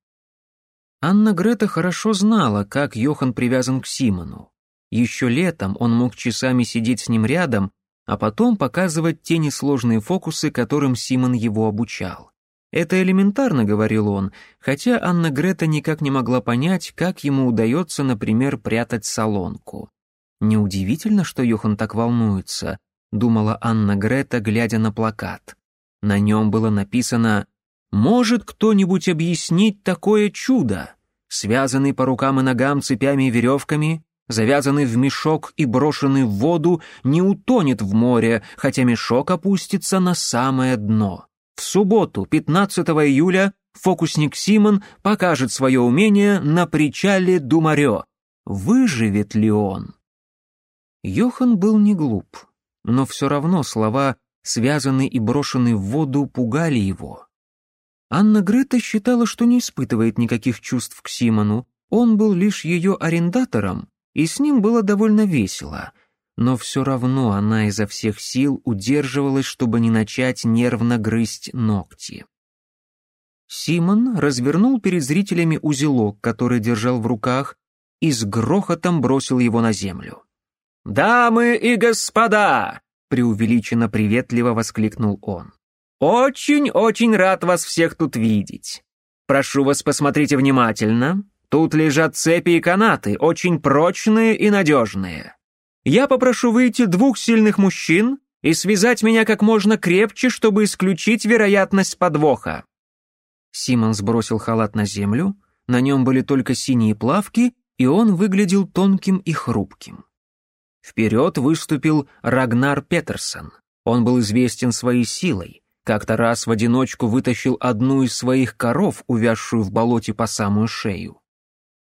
Анна Грета хорошо знала, как Йохан привязан к Симону. Еще летом он мог часами сидеть с ним рядом, а потом показывать те несложные фокусы, которым Симон его обучал. «Это элементарно», — говорил он, хотя Анна Грета никак не могла понять, как ему удается, например, прятать солонку. «Неудивительно, что Йохан так волнуется», — думала Анна Грета, глядя на плакат. На нем было написано «Может кто-нибудь объяснить такое чудо?» Связанный по рукам и ногам цепями и веревками, завязанный в мешок и брошенный в воду, не утонет в море, хотя мешок опустится на самое дно. В субботу, 15 июля, фокусник Симон покажет свое умение на причале Думарё. Выживет ли он? Йохан был не глуп, но все равно слова, связанные и брошенные в воду, пугали его. Анна Грета считала, что не испытывает никаких чувств к Симону, он был лишь ее арендатором, и с ним было довольно весело — но все равно она изо всех сил удерживалась, чтобы не начать нервно грызть ногти. Симон развернул перед зрителями узелок, который держал в руках, и с грохотом бросил его на землю. «Дамы и господа!» — преувеличенно приветливо воскликнул он. «Очень-очень рад вас всех тут видеть. Прошу вас, посмотрите внимательно. Тут лежат цепи и канаты, очень прочные и надежные. Я попрошу выйти двух сильных мужчин и связать меня как можно крепче, чтобы исключить вероятность подвоха». Симон сбросил халат на землю, на нем были только синие плавки, и он выглядел тонким и хрупким. Вперед выступил Рагнар Петерсон. Он был известен своей силой. Как-то раз в одиночку вытащил одну из своих коров, увязшую в болоте по самую шею.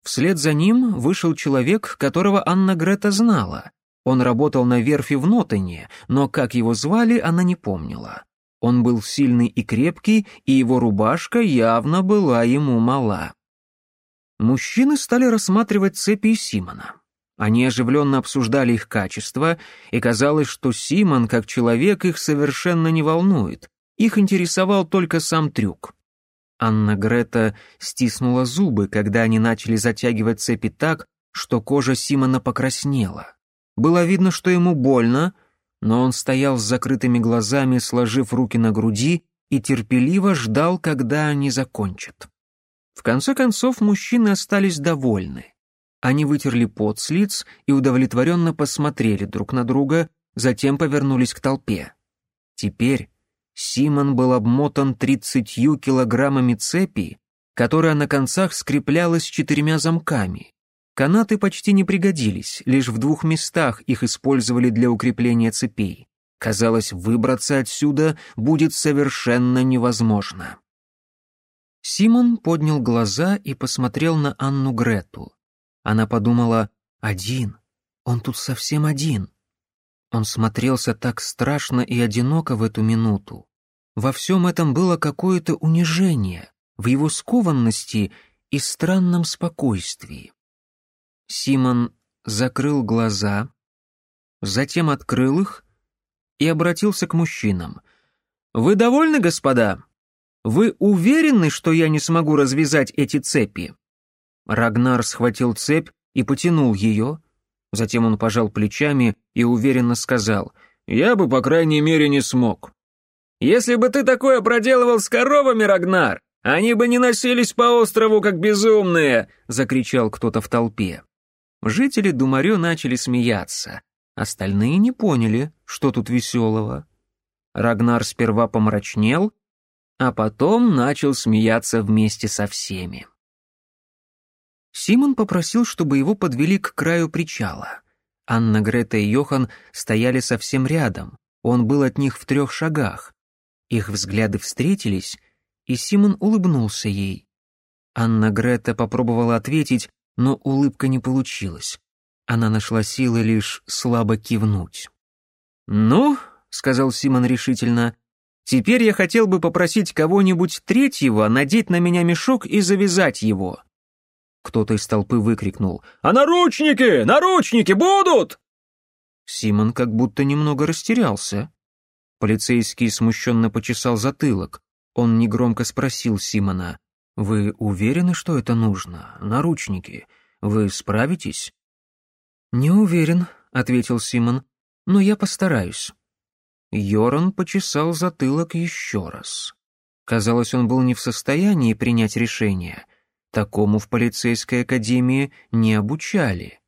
Вслед за ним вышел человек, которого Анна Грета знала, он работал на верфи в Нотоне, но как его звали, она не помнила. Он был сильный и крепкий, и его рубашка явно была ему мала. Мужчины стали рассматривать цепи Симона. Они оживленно обсуждали их качество, и казалось, что Симон, как человек, их совершенно не волнует. Их интересовал только сам трюк. Анна Грета стиснула зубы, когда они начали затягивать цепи так, что кожа Симона покраснела. Было видно, что ему больно, но он стоял с закрытыми глазами, сложив руки на груди и терпеливо ждал, когда они закончат. В конце концов, мужчины остались довольны. Они вытерли пот с лиц и удовлетворенно посмотрели друг на друга, затем повернулись к толпе. Теперь Симон был обмотан тридцатью килограммами цепи, которая на концах скреплялась четырьмя замками. Канаты почти не пригодились, лишь в двух местах их использовали для укрепления цепей. Казалось, выбраться отсюда будет совершенно невозможно. Симон поднял глаза и посмотрел на Анну Грету. Она подумала «Один, он тут совсем один». Он смотрелся так страшно и одиноко в эту минуту. Во всем этом было какое-то унижение, в его скованности и странном спокойствии. Симон закрыл глаза, затем открыл их и обратился к мужчинам. «Вы довольны, господа? Вы уверены, что я не смогу развязать эти цепи?» Рагнар схватил цепь и потянул ее, затем он пожал плечами и уверенно сказал, «Я бы, по крайней мере, не смог». «Если бы ты такое проделывал с коровами, Рагнар, они бы не носились по острову, как безумные!» — закричал кто-то в толпе. Жители Думарио начали смеяться. Остальные не поняли, что тут веселого. Рагнар сперва помрачнел, а потом начал смеяться вместе со всеми. Симон попросил, чтобы его подвели к краю причала. Анна, Грета и Йохан стояли совсем рядом. Он был от них в трех шагах. Их взгляды встретились, и Симон улыбнулся ей. Анна Грета попробовала ответить, но улыбка не получилась. Она нашла силы лишь слабо кивнуть. «Ну», — сказал Симон решительно, — «теперь я хотел бы попросить кого-нибудь третьего надеть на меня мешок и завязать его». Кто-то из толпы выкрикнул «А наручники! Наручники будут!» Симон как будто немного растерялся. Полицейский смущенно почесал затылок. Он негромко спросил Симона вы уверены, что это нужно? Наручники. Вы справитесь?» «Не уверен», — ответил Симон, — «но я постараюсь». Йоран почесал затылок еще раз. Казалось, он был не в состоянии принять решение. Такому в полицейской академии не обучали.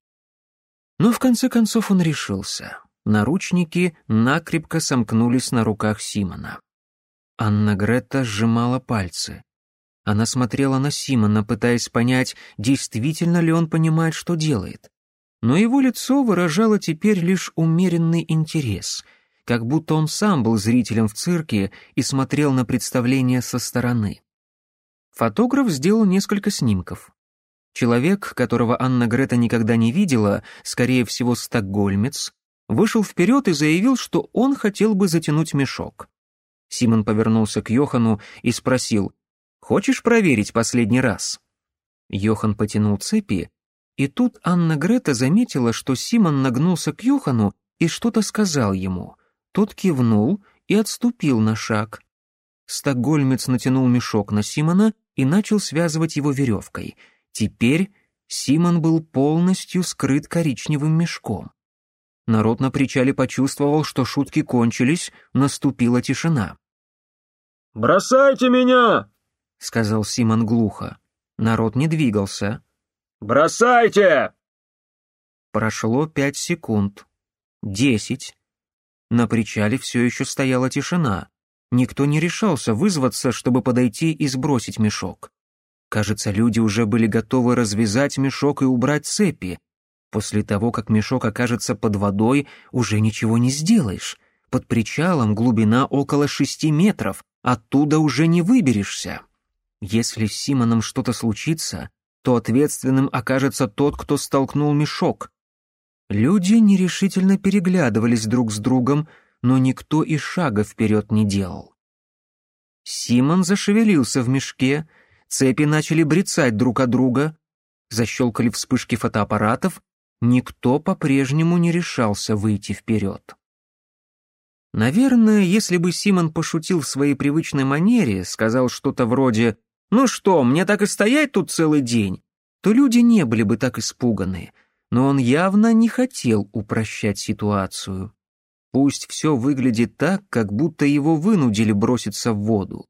Но в конце концов он решился. Наручники накрепко сомкнулись на руках Симона. Анна Гретта сжимала пальцы. Она смотрела на Симона, пытаясь понять, действительно ли он понимает, что делает. Но его лицо выражало теперь лишь умеренный интерес, как будто он сам был зрителем в цирке и смотрел на представление со стороны. Фотограф сделал несколько снимков. Человек, которого Анна Грета никогда не видела, скорее всего, стокгольмец, вышел вперед и заявил, что он хотел бы затянуть мешок. Симон повернулся к Йохану и спросил, Хочешь проверить последний раз?» Йохан потянул цепи, и тут Анна Грета заметила, что Симон нагнулся к Йохану и что-то сказал ему. Тот кивнул и отступил на шаг. Стокгольмец натянул мешок на Симона и начал связывать его веревкой. Теперь Симон был полностью скрыт коричневым мешком. Народ на причале почувствовал, что шутки кончились, наступила тишина. «Бросайте меня!» — сказал Симон глухо. Народ не двигался. «Бросайте!» Прошло пять секунд. Десять. На причале все еще стояла тишина. Никто не решался вызваться, чтобы подойти и сбросить мешок. Кажется, люди уже были готовы развязать мешок и убрать цепи. После того, как мешок окажется под водой, уже ничего не сделаешь. Под причалом глубина около шести метров, оттуда уже не выберешься. Если с Симоном что-то случится, то ответственным окажется тот, кто столкнул мешок. Люди нерешительно переглядывались друг с другом, но никто и шага вперед не делал. Симон зашевелился в мешке, цепи начали брецать друг от друга, защелкали вспышки фотоаппаратов, никто по-прежнему не решался выйти вперед. Наверное, если бы Симон пошутил в своей привычной манере, сказал что-то вроде ну что, мне так и стоять тут целый день? То люди не были бы так испуганы. Но он явно не хотел упрощать ситуацию. Пусть все выглядит так, как будто его вынудили броситься в воду.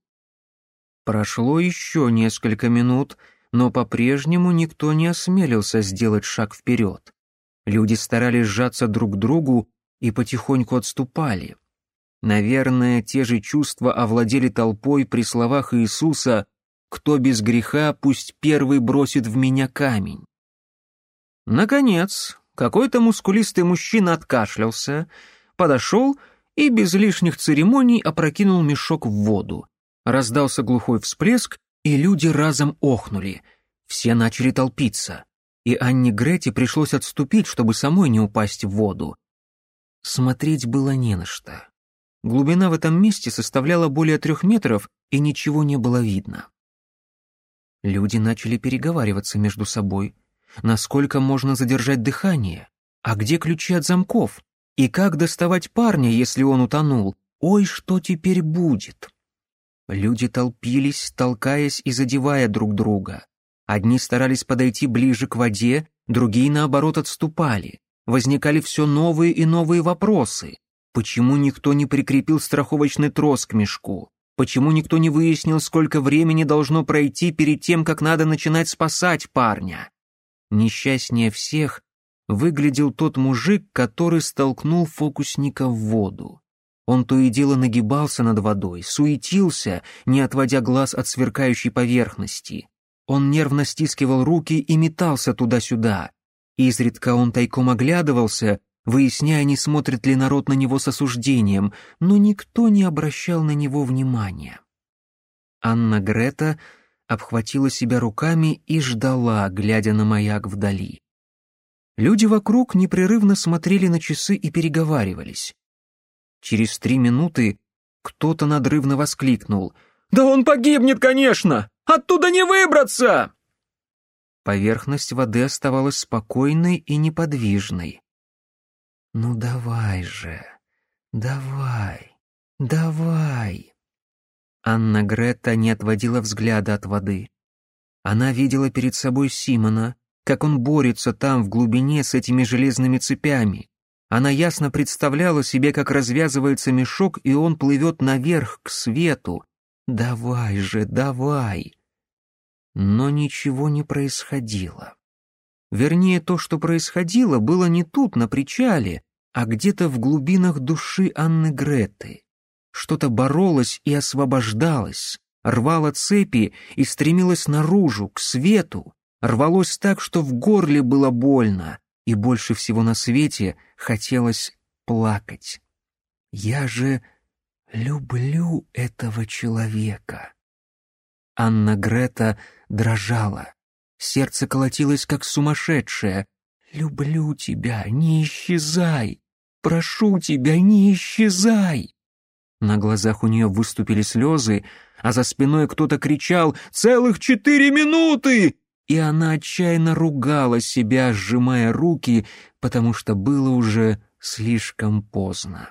Прошло еще несколько минут, но по-прежнему никто не осмелился сделать шаг вперед. Люди старались сжаться друг к другу и потихоньку отступали. Наверное, те же чувства овладели толпой при словах Иисуса кто без греха, пусть первый бросит в меня камень. Наконец, какой-то мускулистый мужчина откашлялся, подошел и без лишних церемоний опрокинул мешок в воду. Раздался глухой всплеск, и люди разом охнули. Все начали толпиться, и Анне Грете пришлось отступить, чтобы самой не упасть в воду. Смотреть было не на что. Глубина в этом месте составляла более трех метров, и ничего не было видно. Люди начали переговариваться между собой. Насколько можно задержать дыхание? А где ключи от замков? И как доставать парня, если он утонул? Ой, что теперь будет? Люди толпились, толкаясь и задевая друг друга. Одни старались подойти ближе к воде, другие, наоборот, отступали. Возникали все новые и новые вопросы. Почему никто не прикрепил страховочный трос к мешку? Почему никто не выяснил, сколько времени должно пройти перед тем, как надо начинать спасать парня? Несчастнее всех выглядел тот мужик, который столкнул фокусника в воду. Он то и дело нагибался над водой, суетился, не отводя глаз от сверкающей поверхности. Он нервно стискивал руки и метался туда-сюда. Изредка он тайком оглядывался, выясняя, не смотрит ли народ на него с осуждением, но никто не обращал на него внимания. Анна Грета обхватила себя руками и ждала, глядя на маяк вдали. Люди вокруг непрерывно смотрели на часы и переговаривались. Через три минуты кто-то надрывно воскликнул. «Да он погибнет, конечно! Оттуда не выбраться!» Поверхность воды оставалась спокойной и неподвижной. «Ну давай же, давай, давай!» Анна Гретта не отводила взгляда от воды. Она видела перед собой Симона, как он борется там в глубине с этими железными цепями. Она ясно представляла себе, как развязывается мешок, и он плывет наверх, к свету. «Давай же, давай!» Но ничего не происходило. Вернее, то, что происходило, было не тут, на причале, а где-то в глубинах души Анны Греты. Что-то боролось и освобождалось, рвало цепи и стремилось наружу, к свету, рвалось так, что в горле было больно, и больше всего на свете хотелось плакать. «Я же люблю этого человека». Анна Грета дрожала. Сердце колотилось, как сумасшедшее. «Люблю тебя, не исчезай! Прошу тебя, не исчезай!» На глазах у нее выступили слезы, а за спиной кто-то кричал «Целых четыре минуты!» И она отчаянно ругала себя, сжимая руки, потому что было уже слишком поздно.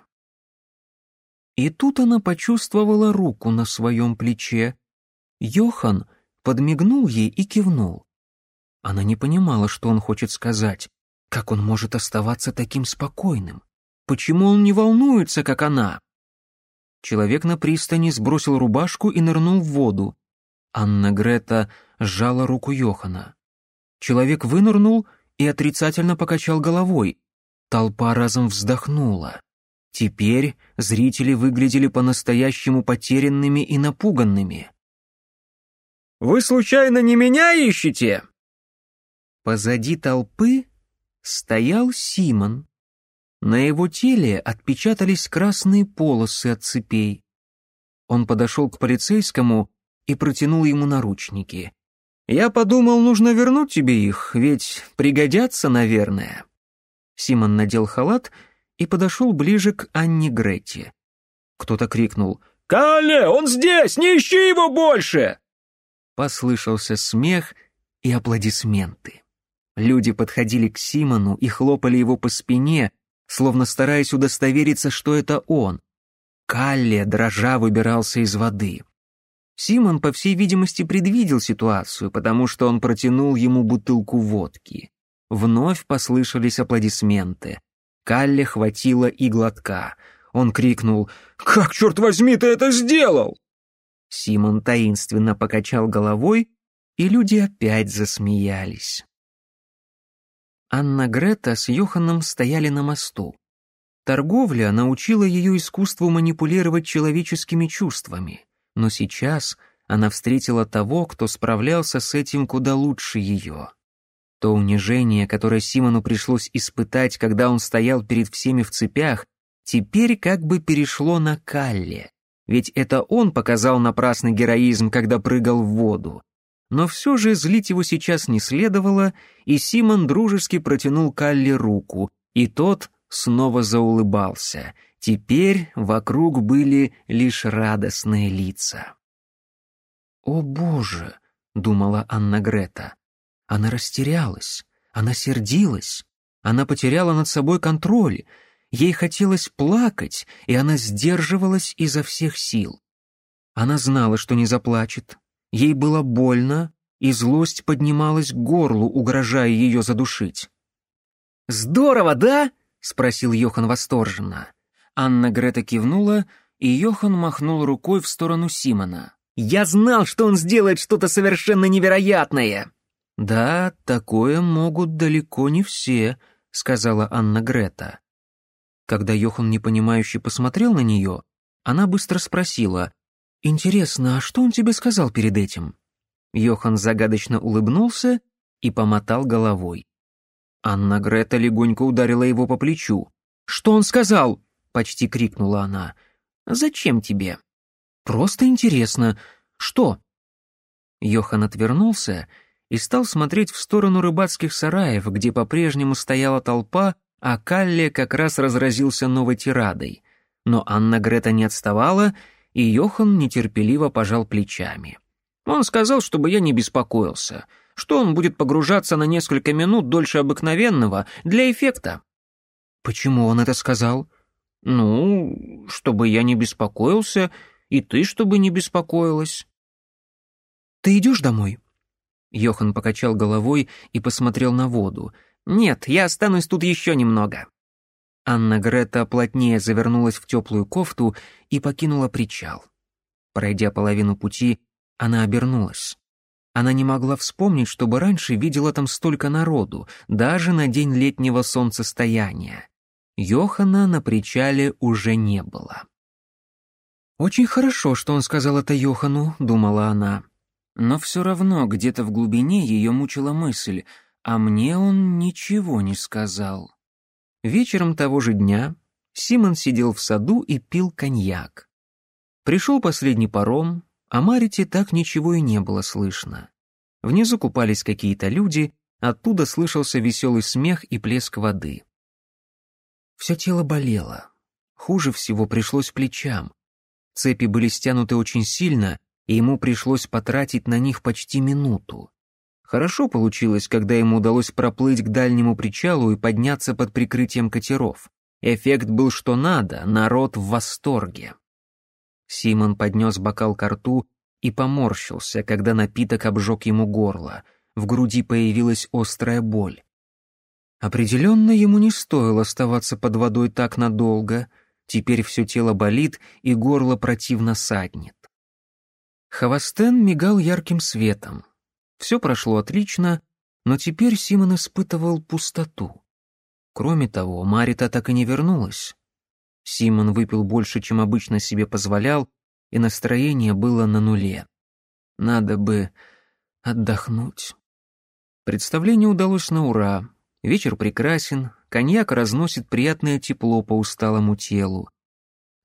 И тут она почувствовала руку на своем плече. Йохан подмигнул ей и кивнул. Она не понимала, что он хочет сказать. Как он может оставаться таким спокойным? Почему он не волнуется, как она? Человек на пристани сбросил рубашку и нырнул в воду. Анна Грета сжала руку Йохана. Человек вынырнул и отрицательно покачал головой. Толпа разом вздохнула. Теперь зрители выглядели по-настоящему потерянными и напуганными. «Вы случайно не меня ищете?» Позади толпы стоял Симон. На его теле отпечатались красные полосы от цепей. Он подошел к полицейскому и протянул ему наручники. «Я подумал, нужно вернуть тебе их, ведь пригодятся, наверное». Симон надел халат и подошел ближе к Анне Гретте. Кто-то крикнул «Кале, он здесь! Не ищи его больше!» Послышался смех и аплодисменты. Люди подходили к Симону и хлопали его по спине, словно стараясь удостовериться, что это он. Калле, дрожа, выбирался из воды. Симон, по всей видимости, предвидел ситуацию, потому что он протянул ему бутылку водки. Вновь послышались аплодисменты. Калле хватило и глотка. Он крикнул «Как, черт возьми, ты это сделал?» Симон таинственно покачал головой, и люди опять засмеялись. Анна Грета с Йоханом стояли на мосту. Торговля научила ее искусству манипулировать человеческими чувствами, но сейчас она встретила того, кто справлялся с этим куда лучше ее. То унижение, которое Симону пришлось испытать, когда он стоял перед всеми в цепях, теперь как бы перешло на Калле. Ведь это он показал напрасный героизм, когда прыгал в воду. Но все же злить его сейчас не следовало, и Симон дружески протянул Калли руку, и тот снова заулыбался. Теперь вокруг были лишь радостные лица. «О, Боже!» — думала Анна Грета. Она растерялась, она сердилась, она потеряла над собой контроль. Ей хотелось плакать, и она сдерживалась изо всех сил. Она знала, что не заплачет, Ей было больно, и злость поднималась к горлу, угрожая ее задушить. «Здорово, да?» — спросил Йохан восторженно. Анна Грета кивнула, и Йохан махнул рукой в сторону Симона. «Я знал, что он сделает что-то совершенно невероятное!» «Да, такое могут далеко не все», — сказала Анна Грета. Когда Йохан непонимающе посмотрел на нее, она быстро спросила, «Интересно, а что он тебе сказал перед этим?» Йохан загадочно улыбнулся и помотал головой. Анна Грета легонько ударила его по плечу. «Что он сказал?» — почти крикнула она. «Зачем тебе?» «Просто интересно. Что?» Йохан отвернулся и стал смотреть в сторону рыбацких сараев, где по-прежнему стояла толпа, а Калле как раз разразился новой тирадой. Но Анна Грета не отставала — и Йохан нетерпеливо пожал плечами. Он сказал, чтобы я не беспокоился, что он будет погружаться на несколько минут дольше обыкновенного для эффекта. Почему он это сказал? Ну, чтобы я не беспокоился, и ты, чтобы не беспокоилась. Ты идешь домой? Йохан покачал головой и посмотрел на воду. Нет, я останусь тут еще немного. Анна Грета плотнее завернулась в теплую кофту и покинула причал. Пройдя половину пути, она обернулась. Она не могла вспомнить, чтобы раньше видела там столько народу, даже на день летнего солнцестояния. Йохана на причале уже не было. «Очень хорошо, что он сказал это Йохану», — думала она. Но все равно где-то в глубине ее мучила мысль, а мне он ничего не сказал. Вечером того же дня Симон сидел в саду и пил коньяк. Пришел последний паром, а Марите так ничего и не было слышно. Внизу купались какие-то люди, оттуда слышался веселый смех и плеск воды. Все тело болело. Хуже всего пришлось плечам. Цепи были стянуты очень сильно, и ему пришлось потратить на них почти минуту. Хорошо получилось, когда ему удалось проплыть к дальнему причалу и подняться под прикрытием катеров. Эффект был что надо, народ в восторге. Симон поднес бокал к рту и поморщился, когда напиток обжег ему горло. В груди появилась острая боль. Определенно ему не стоило оставаться под водой так надолго. Теперь все тело болит и горло противно саднет. Хавастен мигал ярким светом. Все прошло отлично, но теперь Симон испытывал пустоту. Кроме того, Марита так и не вернулась. Симон выпил больше, чем обычно себе позволял, и настроение было на нуле. Надо бы отдохнуть. Представление удалось на ура. Вечер прекрасен, коньяк разносит приятное тепло по усталому телу.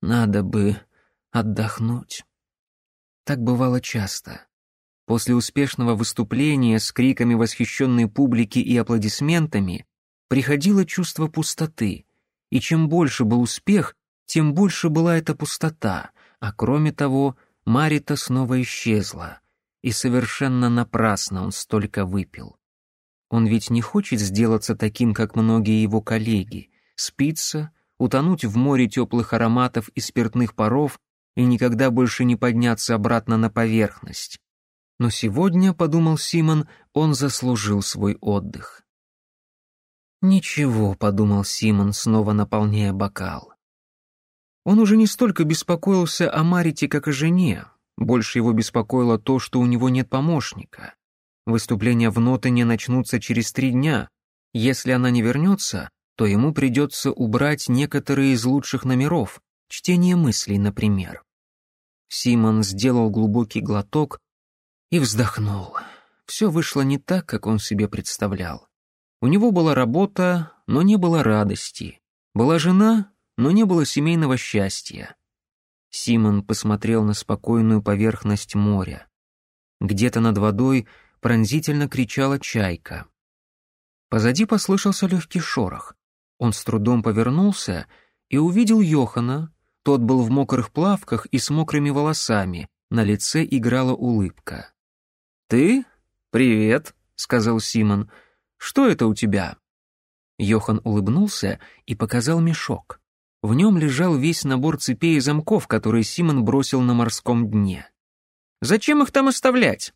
Надо бы отдохнуть. Так бывало часто. После успешного выступления с криками восхищенной публики и аплодисментами приходило чувство пустоты, и чем больше был успех, тем больше была эта пустота, а кроме того, Марита снова исчезла, и совершенно напрасно он столько выпил. Он ведь не хочет сделаться таким, как многие его коллеги, спиться, утонуть в море теплых ароматов и спиртных паров и никогда больше не подняться обратно на поверхность но сегодня, — подумал Симон, — он заслужил свой отдых. «Ничего», — подумал Симон, снова наполняя бокал. Он уже не столько беспокоился о Марите, как о жене. Больше его беспокоило то, что у него нет помощника. Выступления в Нотане начнутся через три дня. Если она не вернется, то ему придется убрать некоторые из лучших номеров, чтение мыслей, например. Симон сделал глубокий глоток, и вздохнул. Все вышло не так, как он себе представлял. У него была работа, но не было радости. Была жена, но не было семейного счастья. Симон посмотрел на спокойную поверхность моря. Где-то над водой пронзительно кричала чайка. Позади послышался легкий шорох. Он с трудом повернулся и увидел Йохана. Тот был в мокрых плавках и с мокрыми волосами, на лице играла улыбка. «Ты? Привет!» — сказал Симон. «Что это у тебя?» Йохан улыбнулся и показал мешок. В нем лежал весь набор цепей и замков, которые Симон бросил на морском дне. «Зачем их там оставлять?»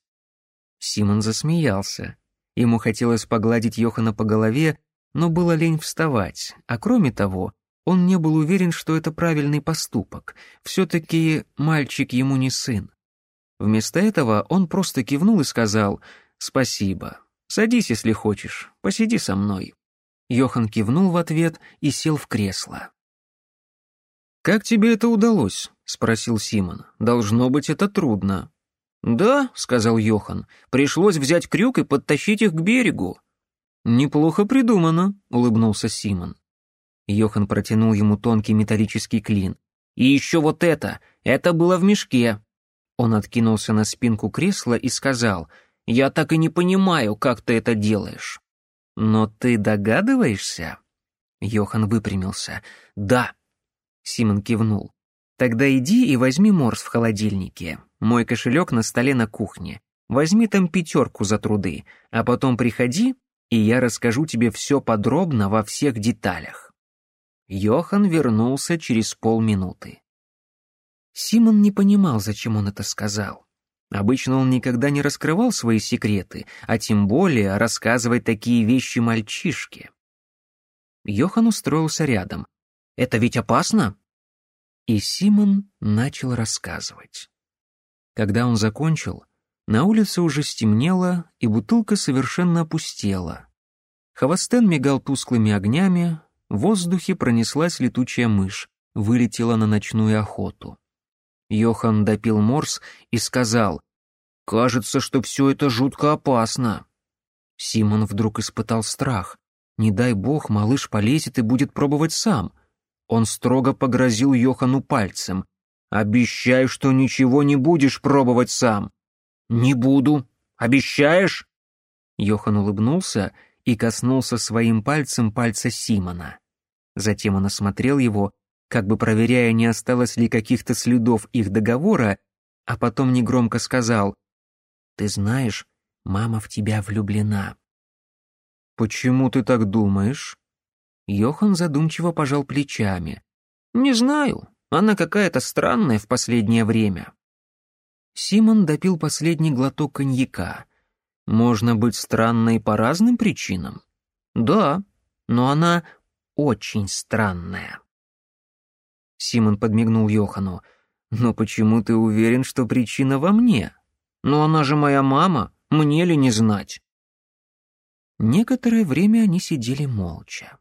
Симон засмеялся. Ему хотелось погладить Йохана по голове, но было лень вставать, а кроме того, он не был уверен, что это правильный поступок. Все-таки мальчик ему не сын. Вместо этого он просто кивнул и сказал «Спасибо. Садись, если хочешь. Посиди со мной». Йохан кивнул в ответ и сел в кресло. «Как тебе это удалось?» — спросил Симон. «Должно быть, это трудно». «Да», — сказал Йохан, — «пришлось взять крюк и подтащить их к берегу». «Неплохо придумано», — улыбнулся Симон. Йохан протянул ему тонкий металлический клин. «И еще вот это! Это было в мешке!» Он откинулся на спинку кресла и сказал, «Я так и не понимаю, как ты это делаешь». «Но ты догадываешься?» Йохан выпрямился. «Да». Симон кивнул. «Тогда иди и возьми морс в холодильнике. Мой кошелек на столе на кухне. Возьми там пятерку за труды, а потом приходи, и я расскажу тебе все подробно во всех деталях». Йохан вернулся через полминуты. Симон не понимал, зачем он это сказал. Обычно он никогда не раскрывал свои секреты, а тем более рассказывать такие вещи мальчишке. Йохан устроился рядом. «Это ведь опасно?» И Симон начал рассказывать. Когда он закончил, на улице уже стемнело, и бутылка совершенно опустела. Хавастен мигал тусклыми огнями, в воздухе пронеслась летучая мышь, вылетела на ночную охоту. Йохан допил морс и сказал, «Кажется, что все это жутко опасно». Симон вдруг испытал страх. «Не дай бог, малыш полезет и будет пробовать сам». Он строго погрозил Йохану пальцем. «Обещай, что ничего не будешь пробовать сам». «Не буду. Обещаешь?» Йохан улыбнулся и коснулся своим пальцем пальца Симона. Затем он осмотрел его как бы проверяя, не осталось ли каких-то следов их договора, а потом негромко сказал «Ты знаешь, мама в тебя влюблена». «Почему ты так думаешь?» Йохан задумчиво пожал плечами. «Не знаю, она какая-то странная в последнее время». Симон допил последний глоток коньяка. «Можно быть странной по разным причинам?» «Да, но она очень странная». Симон подмигнул Йохану. «Но почему ты уверен, что причина во мне? Но она же моя мама, мне ли не знать?» Некоторое время они сидели молча.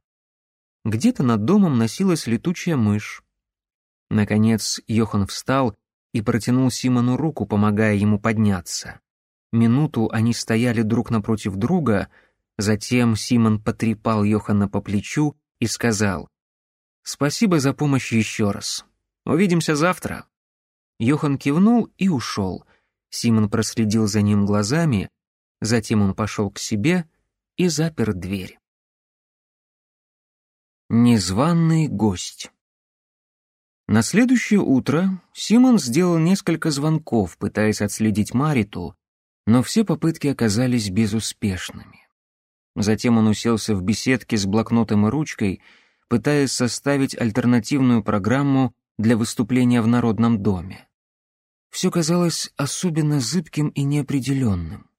Где-то над домом носилась летучая мышь. Наконец Йохан встал и протянул Симону руку, помогая ему подняться. Минуту они стояли друг напротив друга, затем Симон потрепал Йохана по плечу и сказал Спасибо за помощь еще раз. Увидимся завтра». Йохан кивнул и ушел. Симон проследил за ним глазами, затем он пошел к себе и запер дверь. Незваный гость На следующее утро Симон сделал несколько звонков, пытаясь отследить Мариту, но все попытки оказались безуспешными. Затем он уселся в беседке с блокнотом и ручкой — пытаясь составить альтернативную программу для выступления в Народном доме. Все казалось особенно зыбким и неопределенным.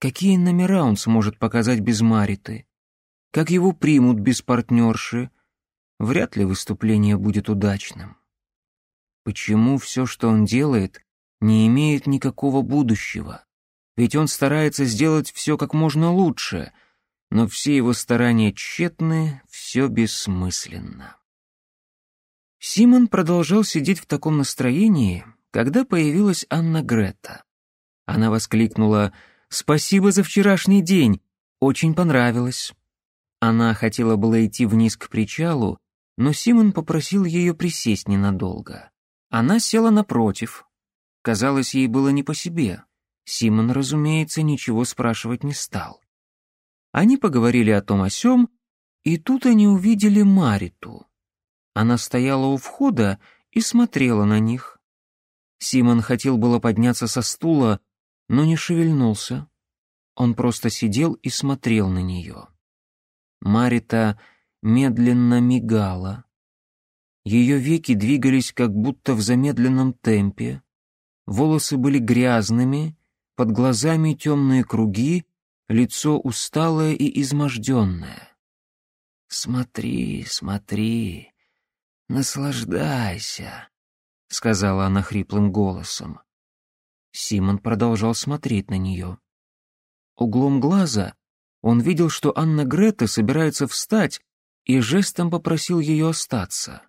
Какие номера он сможет показать без Мариты? Как его примут без партнерши? Вряд ли выступление будет удачным. Почему все, что он делает, не имеет никакого будущего? Ведь он старается сделать все как можно лучше — но все его старания тщетны, все бессмысленно. Симон продолжал сидеть в таком настроении, когда появилась Анна Грета. Она воскликнула «Спасибо за вчерашний день, очень понравилось». Она хотела было идти вниз к причалу, но Симон попросил ее присесть ненадолго. Она села напротив. Казалось, ей было не по себе. Симон, разумеется, ничего спрашивать не стал. Они поговорили о том о сём, и тут они увидели Мариту. Она стояла у входа и смотрела на них. Симон хотел было подняться со стула, но не шевельнулся. Он просто сидел и смотрел на нее. Марита медленно мигала. Ее веки двигались как будто в замедленном темпе. Волосы были грязными, под глазами темные круги, лицо усталое и изможденное. «Смотри, смотри, наслаждайся», — сказала она хриплым голосом. Симон продолжал смотреть на нее. Углом глаза он видел, что Анна Грета собирается встать, и жестом попросил ее остаться.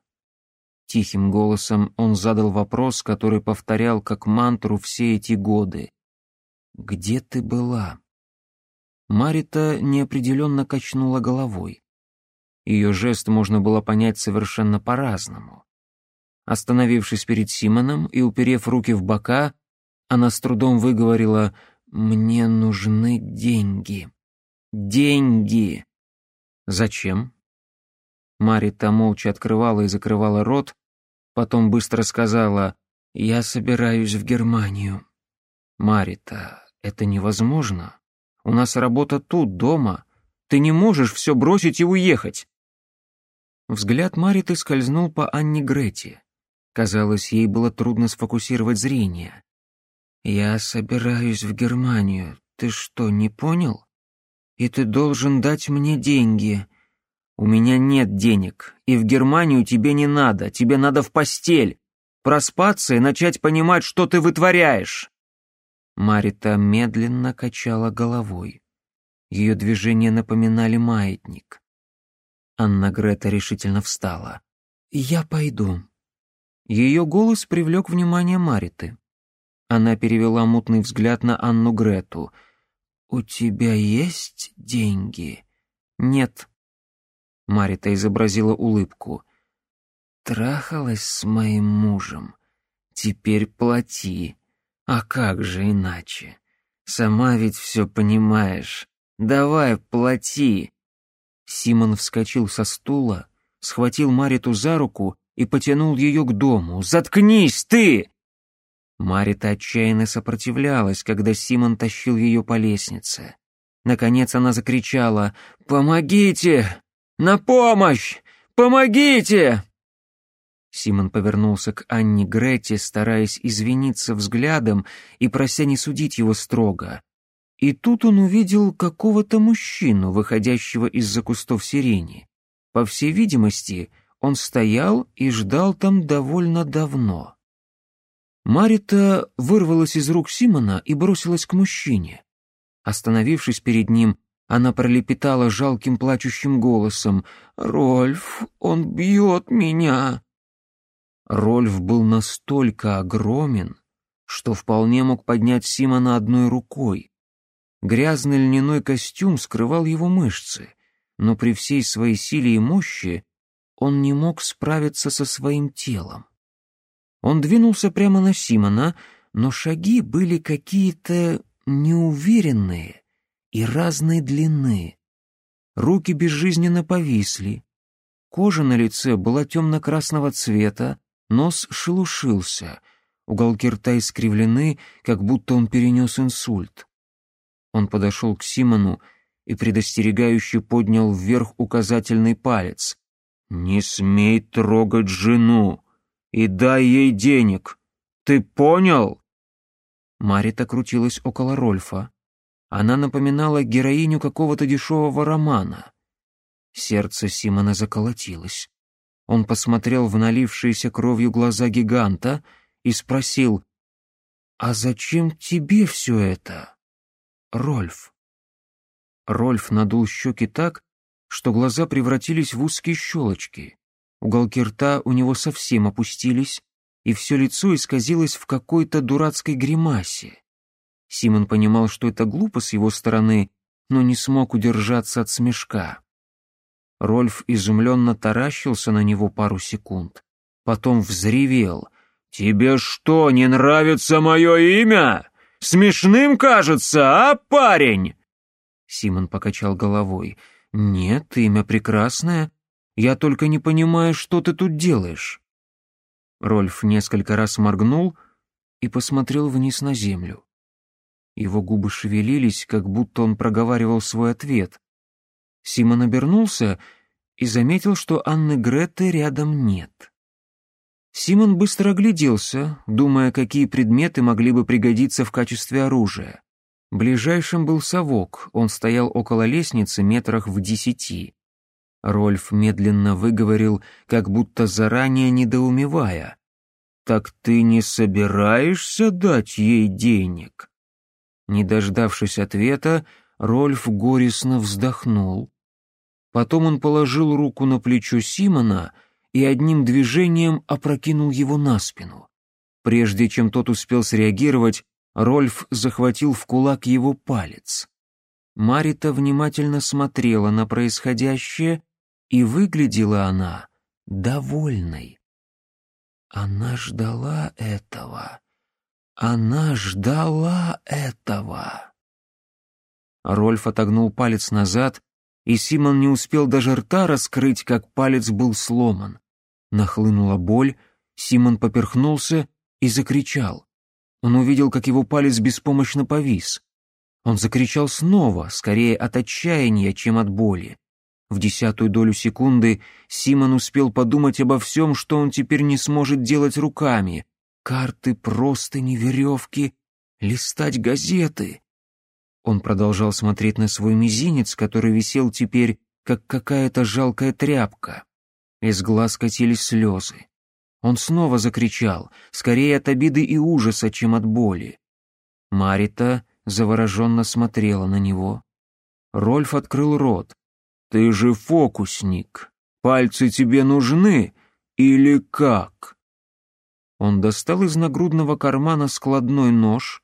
Тихим голосом он задал вопрос, который повторял как мантру все эти годы. «Где ты была?» Марита неопределенно качнула головой. Ее жест можно было понять совершенно по-разному. Остановившись перед Симоном и уперев руки в бока, она с трудом выговорила «Мне нужны деньги». «Деньги!» «Зачем?» Марита молча открывала и закрывала рот, потом быстро сказала «Я собираюсь в Германию». «Марита, это невозможно. У нас работа тут, дома. Ты не можешь все бросить и уехать». Взгляд Мариты скользнул по Анне Грете. Казалось, ей было трудно сфокусировать зрение. «Я собираюсь в Германию. Ты что, не понял? И ты должен дать мне деньги. У меня нет денег, и в Германию тебе не надо. Тебе надо в постель, проспаться и начать понимать, что ты вытворяешь». Марита медленно качала головой. Ее движения напоминали маятник. Анна Грета решительно встала. «Я пойду». Ее голос привлек внимание Мариты. Она перевела мутный взгляд на Анну Грету. «У тебя есть деньги?» «Нет». Марита изобразила улыбку. «Трахалась с моим мужем. Теперь плати». А как же иначе? Сама ведь все понимаешь. Давай, плати!» Симон вскочил со стула, схватил Мариту за руку и потянул ее к дому. «Заткнись ты!» Марита отчаянно сопротивлялась, когда Симон тащил ее по лестнице. Наконец она закричала «Помогите! На помощь! Помогите!» Симон повернулся к Анне Грете, стараясь извиниться взглядом и прося не судить его строго. И тут он увидел какого-то мужчину, выходящего из-за кустов сирени. По всей видимости, он стоял и ждал там довольно давно. Марита вырвалась из рук Симона и бросилась к мужчине. Остановившись перед ним, она пролепетала жалким плачущим голосом «Рольф, он бьет меня!» Рольф был настолько огромен, что вполне мог поднять Симона одной рукой. Грязный льняной костюм скрывал его мышцы, но при всей своей силе и мощи он не мог справиться со своим телом. Он двинулся прямо на Симона, но шаги были какие-то неуверенные и разной длины. Руки безжизненно повисли. Кожа на лице была темно-красного цвета, Нос шелушился, уголки рта искривлены, как будто он перенес инсульт. Он подошел к Симону и предостерегающе поднял вверх указательный палец. «Не смей трогать жену и дай ей денег! Ты понял?» Марита крутилась около Рольфа. Она напоминала героиню какого-то дешевого романа. Сердце Симона заколотилось. Он посмотрел в налившиеся кровью глаза гиганта и спросил, «А зачем тебе все это, Рольф?» Рольф надул щеки так, что глаза превратились в узкие щелочки. Уголки рта у него совсем опустились, и все лицо исказилось в какой-то дурацкой гримасе. Симон понимал, что это глупо с его стороны, но не смог удержаться от смешка. Рольф изумленно таращился на него пару секунд. Потом взревел. «Тебе что, не нравится мое имя? Смешным кажется, а, парень?» Симон покачал головой. «Нет, имя прекрасное. Я только не понимаю, что ты тут делаешь». Рольф несколько раз моргнул и посмотрел вниз на землю. Его губы шевелились, как будто он проговаривал свой ответ, Симон обернулся и заметил, что Анны Греты рядом нет. Симон быстро огляделся, думая, какие предметы могли бы пригодиться в качестве оружия. Ближайшим был совок, он стоял около лестницы метрах в десяти. Рольф медленно выговорил, как будто заранее недоумевая. «Так ты не собираешься дать ей денег?» Не дождавшись ответа, Рольф горестно вздохнул. Потом он положил руку на плечо Симона и одним движением опрокинул его на спину. Прежде чем тот успел среагировать, Рольф захватил в кулак его палец. Марита внимательно смотрела на происходящее, и выглядела она довольной. Она ждала этого. Она ждала этого. Рольф отогнул палец назад, и Симон не успел даже рта раскрыть, как палец был сломан. Нахлынула боль, Симон поперхнулся и закричал. Он увидел, как его палец беспомощно повис. Он закричал снова, скорее от отчаяния, чем от боли. В десятую долю секунды Симон успел подумать обо всем, что он теперь не сможет делать руками. Карты, просто не веревки, листать газеты. Он продолжал смотреть на свой мизинец, который висел теперь, как какая-то жалкая тряпка. Из глаз катились слезы. Он снова закричал, скорее от обиды и ужаса, чем от боли. Марита завороженно смотрела на него. Рольф открыл рот. «Ты же фокусник. Пальцы тебе нужны? Или как?» Он достал из нагрудного кармана складной нож,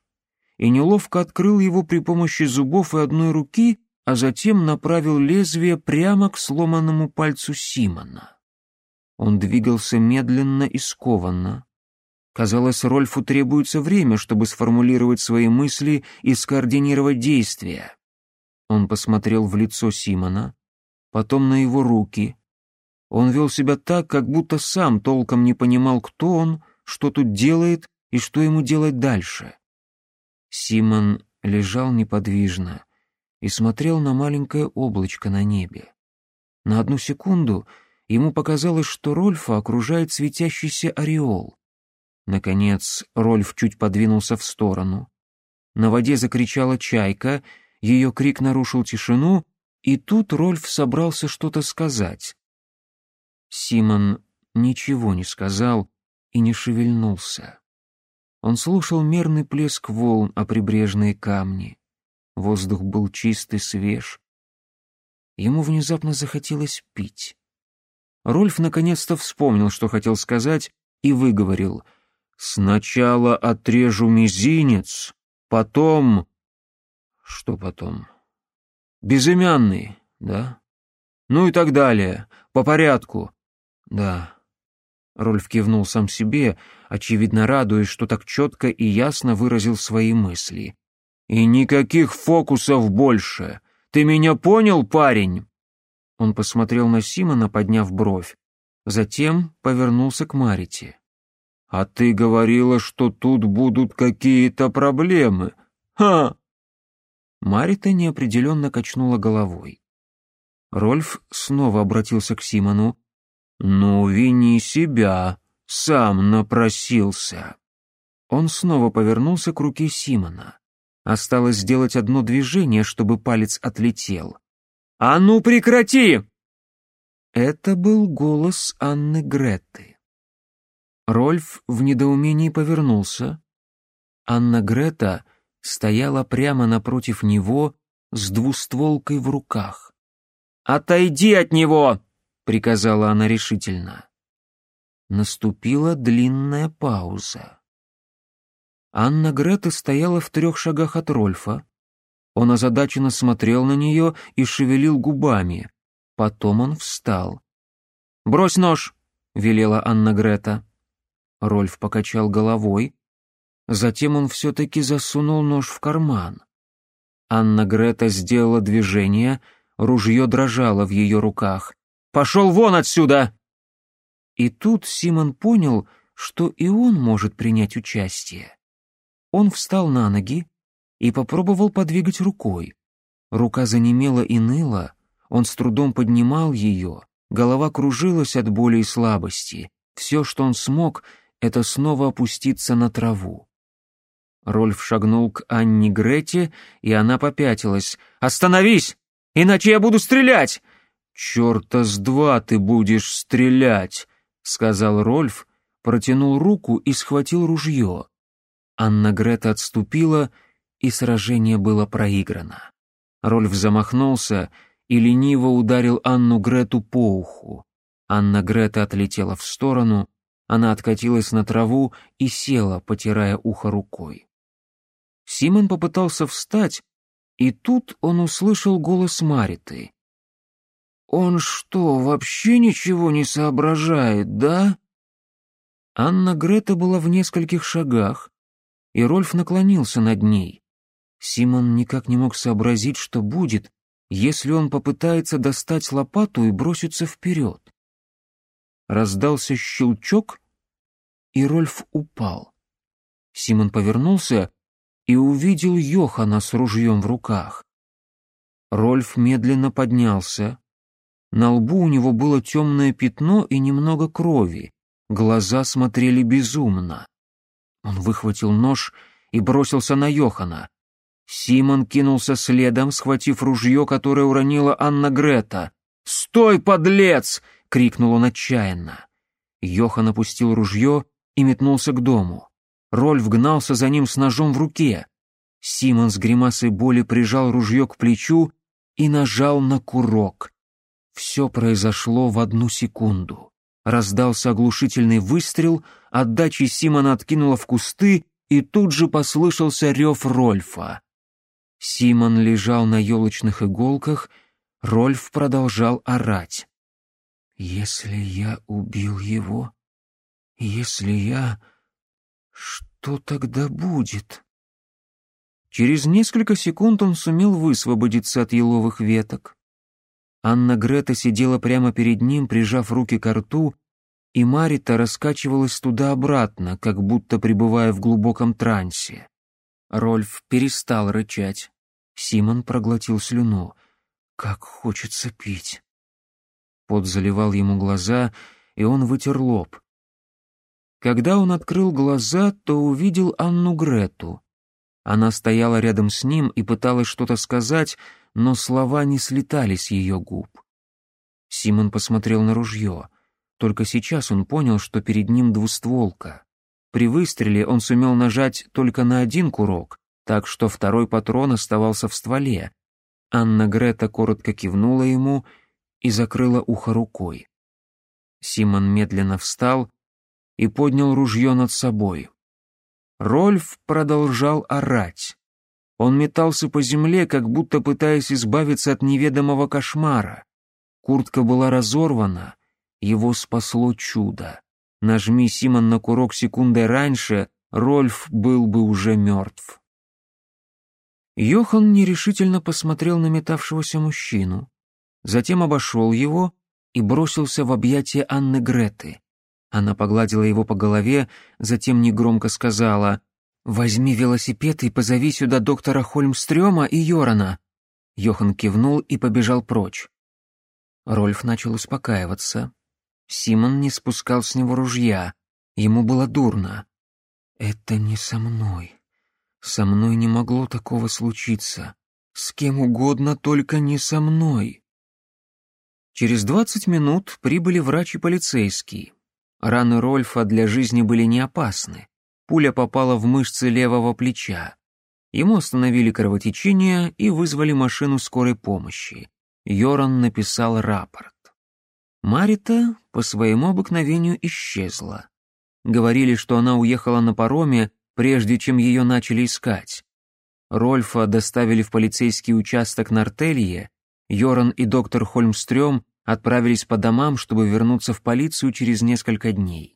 и неловко открыл его при помощи зубов и одной руки, а затем направил лезвие прямо к сломанному пальцу Симона. Он двигался медленно и скованно. Казалось, Рольфу требуется время, чтобы сформулировать свои мысли и скоординировать действия. Он посмотрел в лицо Симона, потом на его руки. Он вел себя так, как будто сам толком не понимал, кто он, что тут делает и что ему делать дальше. Симон лежал неподвижно и смотрел на маленькое облачко на небе. На одну секунду ему показалось, что Рольфа окружает светящийся ореол. Наконец Рольф чуть подвинулся в сторону. На воде закричала чайка, ее крик нарушил тишину, и тут Рольф собрался что-то сказать. Симон ничего не сказал и не шевельнулся. Он слушал мерный плеск волн о прибрежные камни. Воздух был чистый, свеж. Ему внезапно захотелось пить. Рольф наконец-то вспомнил, что хотел сказать, и выговорил. «Сначала отрежу мизинец, потом...» «Что потом?» «Безымянный, да?» «Ну и так далее, по порядку». «Да, Рольф кивнул сам себе, очевидно радуясь, что так четко и ясно выразил свои мысли. «И никаких фокусов больше! Ты меня понял, парень?» Он посмотрел на Симона, подняв бровь. Затем повернулся к Марите. «А ты говорила, что тут будут какие-то проблемы. Ха!» Марита неопределенно качнула головой. Рольф снова обратился к Симону. «Ну, вини себя!» — сам напросился. Он снова повернулся к руке Симона. Осталось сделать одно движение, чтобы палец отлетел. «А ну прекрати!» Это был голос Анны Гретты. Рольф в недоумении повернулся. Анна Грета стояла прямо напротив него с двустволкой в руках. «Отойди от него!» приказала она решительно. Наступила длинная пауза. Анна Грета стояла в трех шагах от Рольфа. Он озадаченно смотрел на нее и шевелил губами. Потом он встал. «Брось нож!» — велела Анна Грета. Рольф покачал головой. Затем он все-таки засунул нож в карман. Анна Грета сделала движение, ружье дрожало в ее руках пошел вон отсюда!» И тут Симон понял, что и он может принять участие. Он встал на ноги и попробовал подвигать рукой. Рука занемела и ныла, он с трудом поднимал ее, голова кружилась от боли и слабости. Все, что он смог, это снова опуститься на траву. Рольф шагнул к Анне Грете, и она попятилась. «Остановись, иначе я буду стрелять!» «Черта с два ты будешь стрелять!» — сказал Рольф, протянул руку и схватил ружье. Анна Грета отступила, и сражение было проиграно. Рольф замахнулся и лениво ударил Анну Грету по уху. Анна Грета отлетела в сторону, она откатилась на траву и села, потирая ухо рукой. Симон попытался встать, и тут он услышал голос Мариты. Он что, вообще ничего не соображает, да?» Анна Грета была в нескольких шагах, и Рольф наклонился над ней. Симон никак не мог сообразить, что будет, если он попытается достать лопату и броситься вперед. Раздался щелчок, и Рольф упал. Симон повернулся и увидел Йохана с ружьем в руках. Рольф медленно поднялся, на лбу у него было темное пятно и немного крови. Глаза смотрели безумно. Он выхватил нож и бросился на Йохана. Симон кинулся следом, схватив ружье, которое уронила Анна Грета. «Стой, подлец!» — крикнул он отчаянно. Йохан опустил ружье и метнулся к дому. Рольф гнался за ним с ножом в руке. Симон с гримасой боли прижал ружье к плечу и нажал на курок. Все произошло в одну секунду. Раздался оглушительный выстрел, отдачи Симона откинула в кусты, и тут же послышался рев Рольфа. Симон лежал на елочных иголках, Рольф продолжал орать. «Если я убил его, если я... Что тогда будет?» Через несколько секунд он сумел высвободиться от еловых веток. Анна Грета сидела прямо перед ним, прижав руки к рту, и Марита раскачивалась туда-обратно, как будто пребывая в глубоком трансе. Рольф перестал рычать. Симон проглотил слюну. «Как хочется пить!» Пот заливал ему глаза, и он вытер лоб. Когда он открыл глаза, то увидел Анну Грету. Она стояла рядом с ним и пыталась что-то сказать, но слова не слетали с ее губ. Симон посмотрел на ружье. Только сейчас он понял, что перед ним двустволка. При выстреле он сумел нажать только на один курок, так что второй патрон оставался в стволе. Анна Грета коротко кивнула ему и закрыла ухо рукой. Симон медленно встал и поднял ружье над собой. Рольф продолжал орать. Он метался по земле, как будто пытаясь избавиться от неведомого кошмара. Куртка была разорвана, его спасло чудо. Нажми Симон на курок секундой раньше, Рольф был бы уже мертв. Йохан нерешительно посмотрел на метавшегося мужчину, затем обошел его и бросился в объятия Анны Греты. Она погладила его по голове, затем негромко сказала «Возьми велосипед и позови сюда доктора Хольмстрёма и Йорана!» Йохан кивнул и побежал прочь. Рольф начал успокаиваться. Симон не спускал с него ружья. Ему было дурно. «Это не со мной. Со мной не могло такого случиться. С кем угодно, только не со мной». Через двадцать минут прибыли врач и полицейский. Раны Рольфа для жизни были не опасны пуля попала в мышцы левого плеча. Ему остановили кровотечение и вызвали машину скорой помощи. Йоран написал рапорт. Марита по своему обыкновению исчезла. Говорили, что она уехала на пароме, прежде чем ее начали искать. Рольфа доставили в полицейский участок Нортелье, Йоран и доктор Хольмстрём отправились по домам, чтобы вернуться в полицию через несколько дней.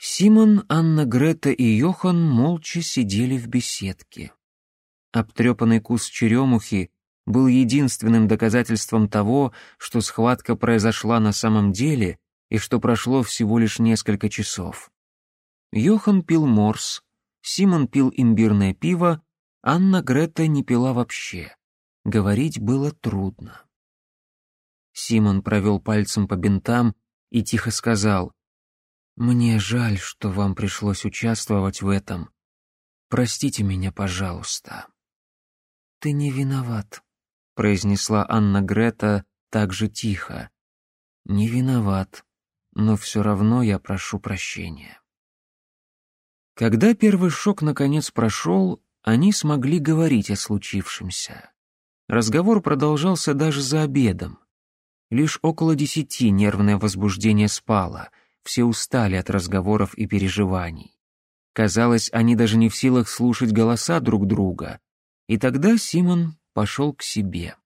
Симон, Анна Грета и Йохан молча сидели в беседке. Обтрепанный кус черемухи был единственным доказательством того, что схватка произошла на самом деле и что прошло всего лишь несколько часов. Йохан пил морс, Симон пил имбирное пиво, Анна Грета не пила вообще. Говорить было трудно. Симон провел пальцем по бинтам и тихо сказал мне жаль, что вам пришлось участвовать в этом. Простите меня, пожалуйста». «Ты не виноват», — произнесла Анна Грета так же тихо. «Не виноват, но все равно я прошу прощения». Когда первый шок наконец прошел, они смогли говорить о случившемся. Разговор продолжался даже за обедом. Лишь около десяти нервное возбуждение спало — все устали от разговоров и переживаний. Казалось, они даже не в силах слушать голоса друг друга. И тогда Симон пошел к себе.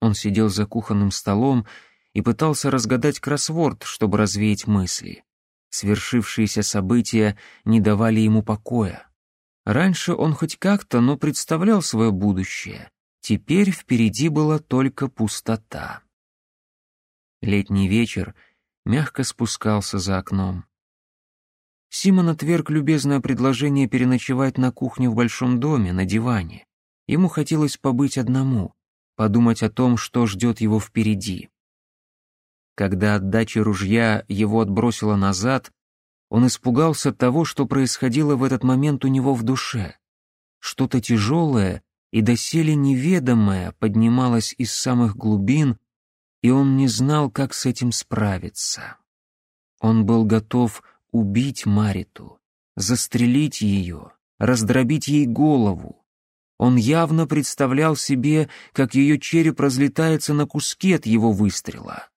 Он сидел за кухонным столом и пытался разгадать кроссворд, чтобы развеять мысли. Свершившиеся события не давали ему покоя. Раньше он хоть как-то, но представлял свое будущее. Теперь впереди была только пустота. Летний вечер — мягко спускался за окном. Симон отверг любезное предложение переночевать на кухне в большом доме, на диване. Ему хотелось побыть одному, подумать о том, что ждет его впереди. Когда отдача ружья его отбросила назад, он испугался того, что происходило в этот момент у него в душе. Что-то тяжелое и доселе неведомое поднималось из самых глубин, и он не знал, как с этим справиться. Он был готов убить Мариту, застрелить ее, раздробить ей голову. Он явно представлял себе, как ее череп разлетается на куски от его выстрела.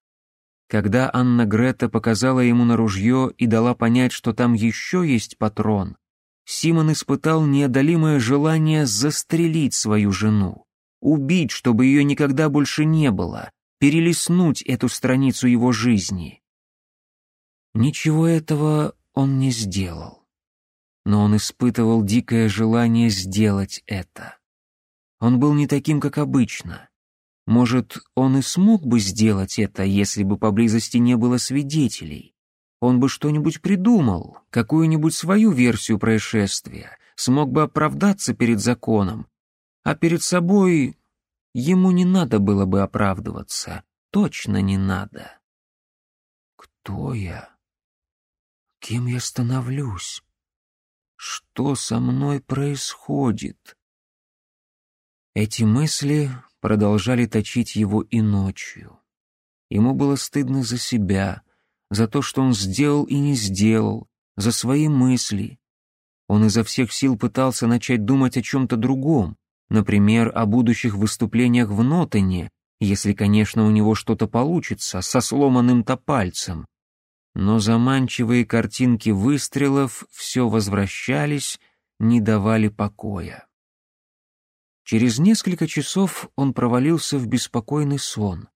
Когда Анна Грета показала ему на ружье и дала понять, что там еще есть патрон, Симон испытал неодолимое желание застрелить свою жену, убить, чтобы ее никогда больше не было, перелистнуть эту страницу его жизни. Ничего этого он не сделал, но он испытывал дикое желание сделать это. Он был не таким, как обычно. Может, он и смог бы сделать это, если бы поблизости не было свидетелей. Он бы что-нибудь придумал, какую-нибудь свою версию происшествия, смог бы оправдаться перед законом, а перед собой Ему не надо было бы оправдываться, точно не надо. Кто я? Кем я становлюсь? Что со мной происходит? Эти мысли продолжали точить его и ночью. Ему было стыдно за себя, за то, что он сделал и не сделал, за свои мысли. Он изо всех сил пытался начать думать о чем-то другом, Например, о будущих выступлениях в Нотане, если, конечно, у него что-то получится, со сломанным-то пальцем. Но заманчивые картинки выстрелов все возвращались, не давали покоя. Через несколько часов он провалился в беспокойный сон.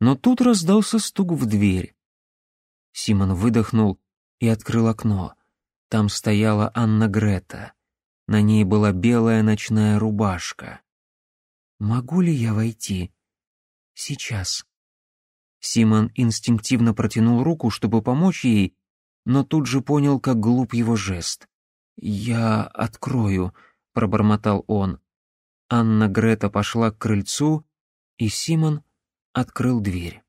Но тут раздался стук в дверь. Симон выдохнул и открыл окно. Там стояла Анна Грета. На ней была белая ночная рубашка. «Могу ли я войти?» «Сейчас». Симон инстинктивно протянул руку, чтобы помочь ей, но тут же понял, как глуп его жест. «Я открою», — пробормотал он. Анна Грета пошла к крыльцу, и Симон открыл дверь.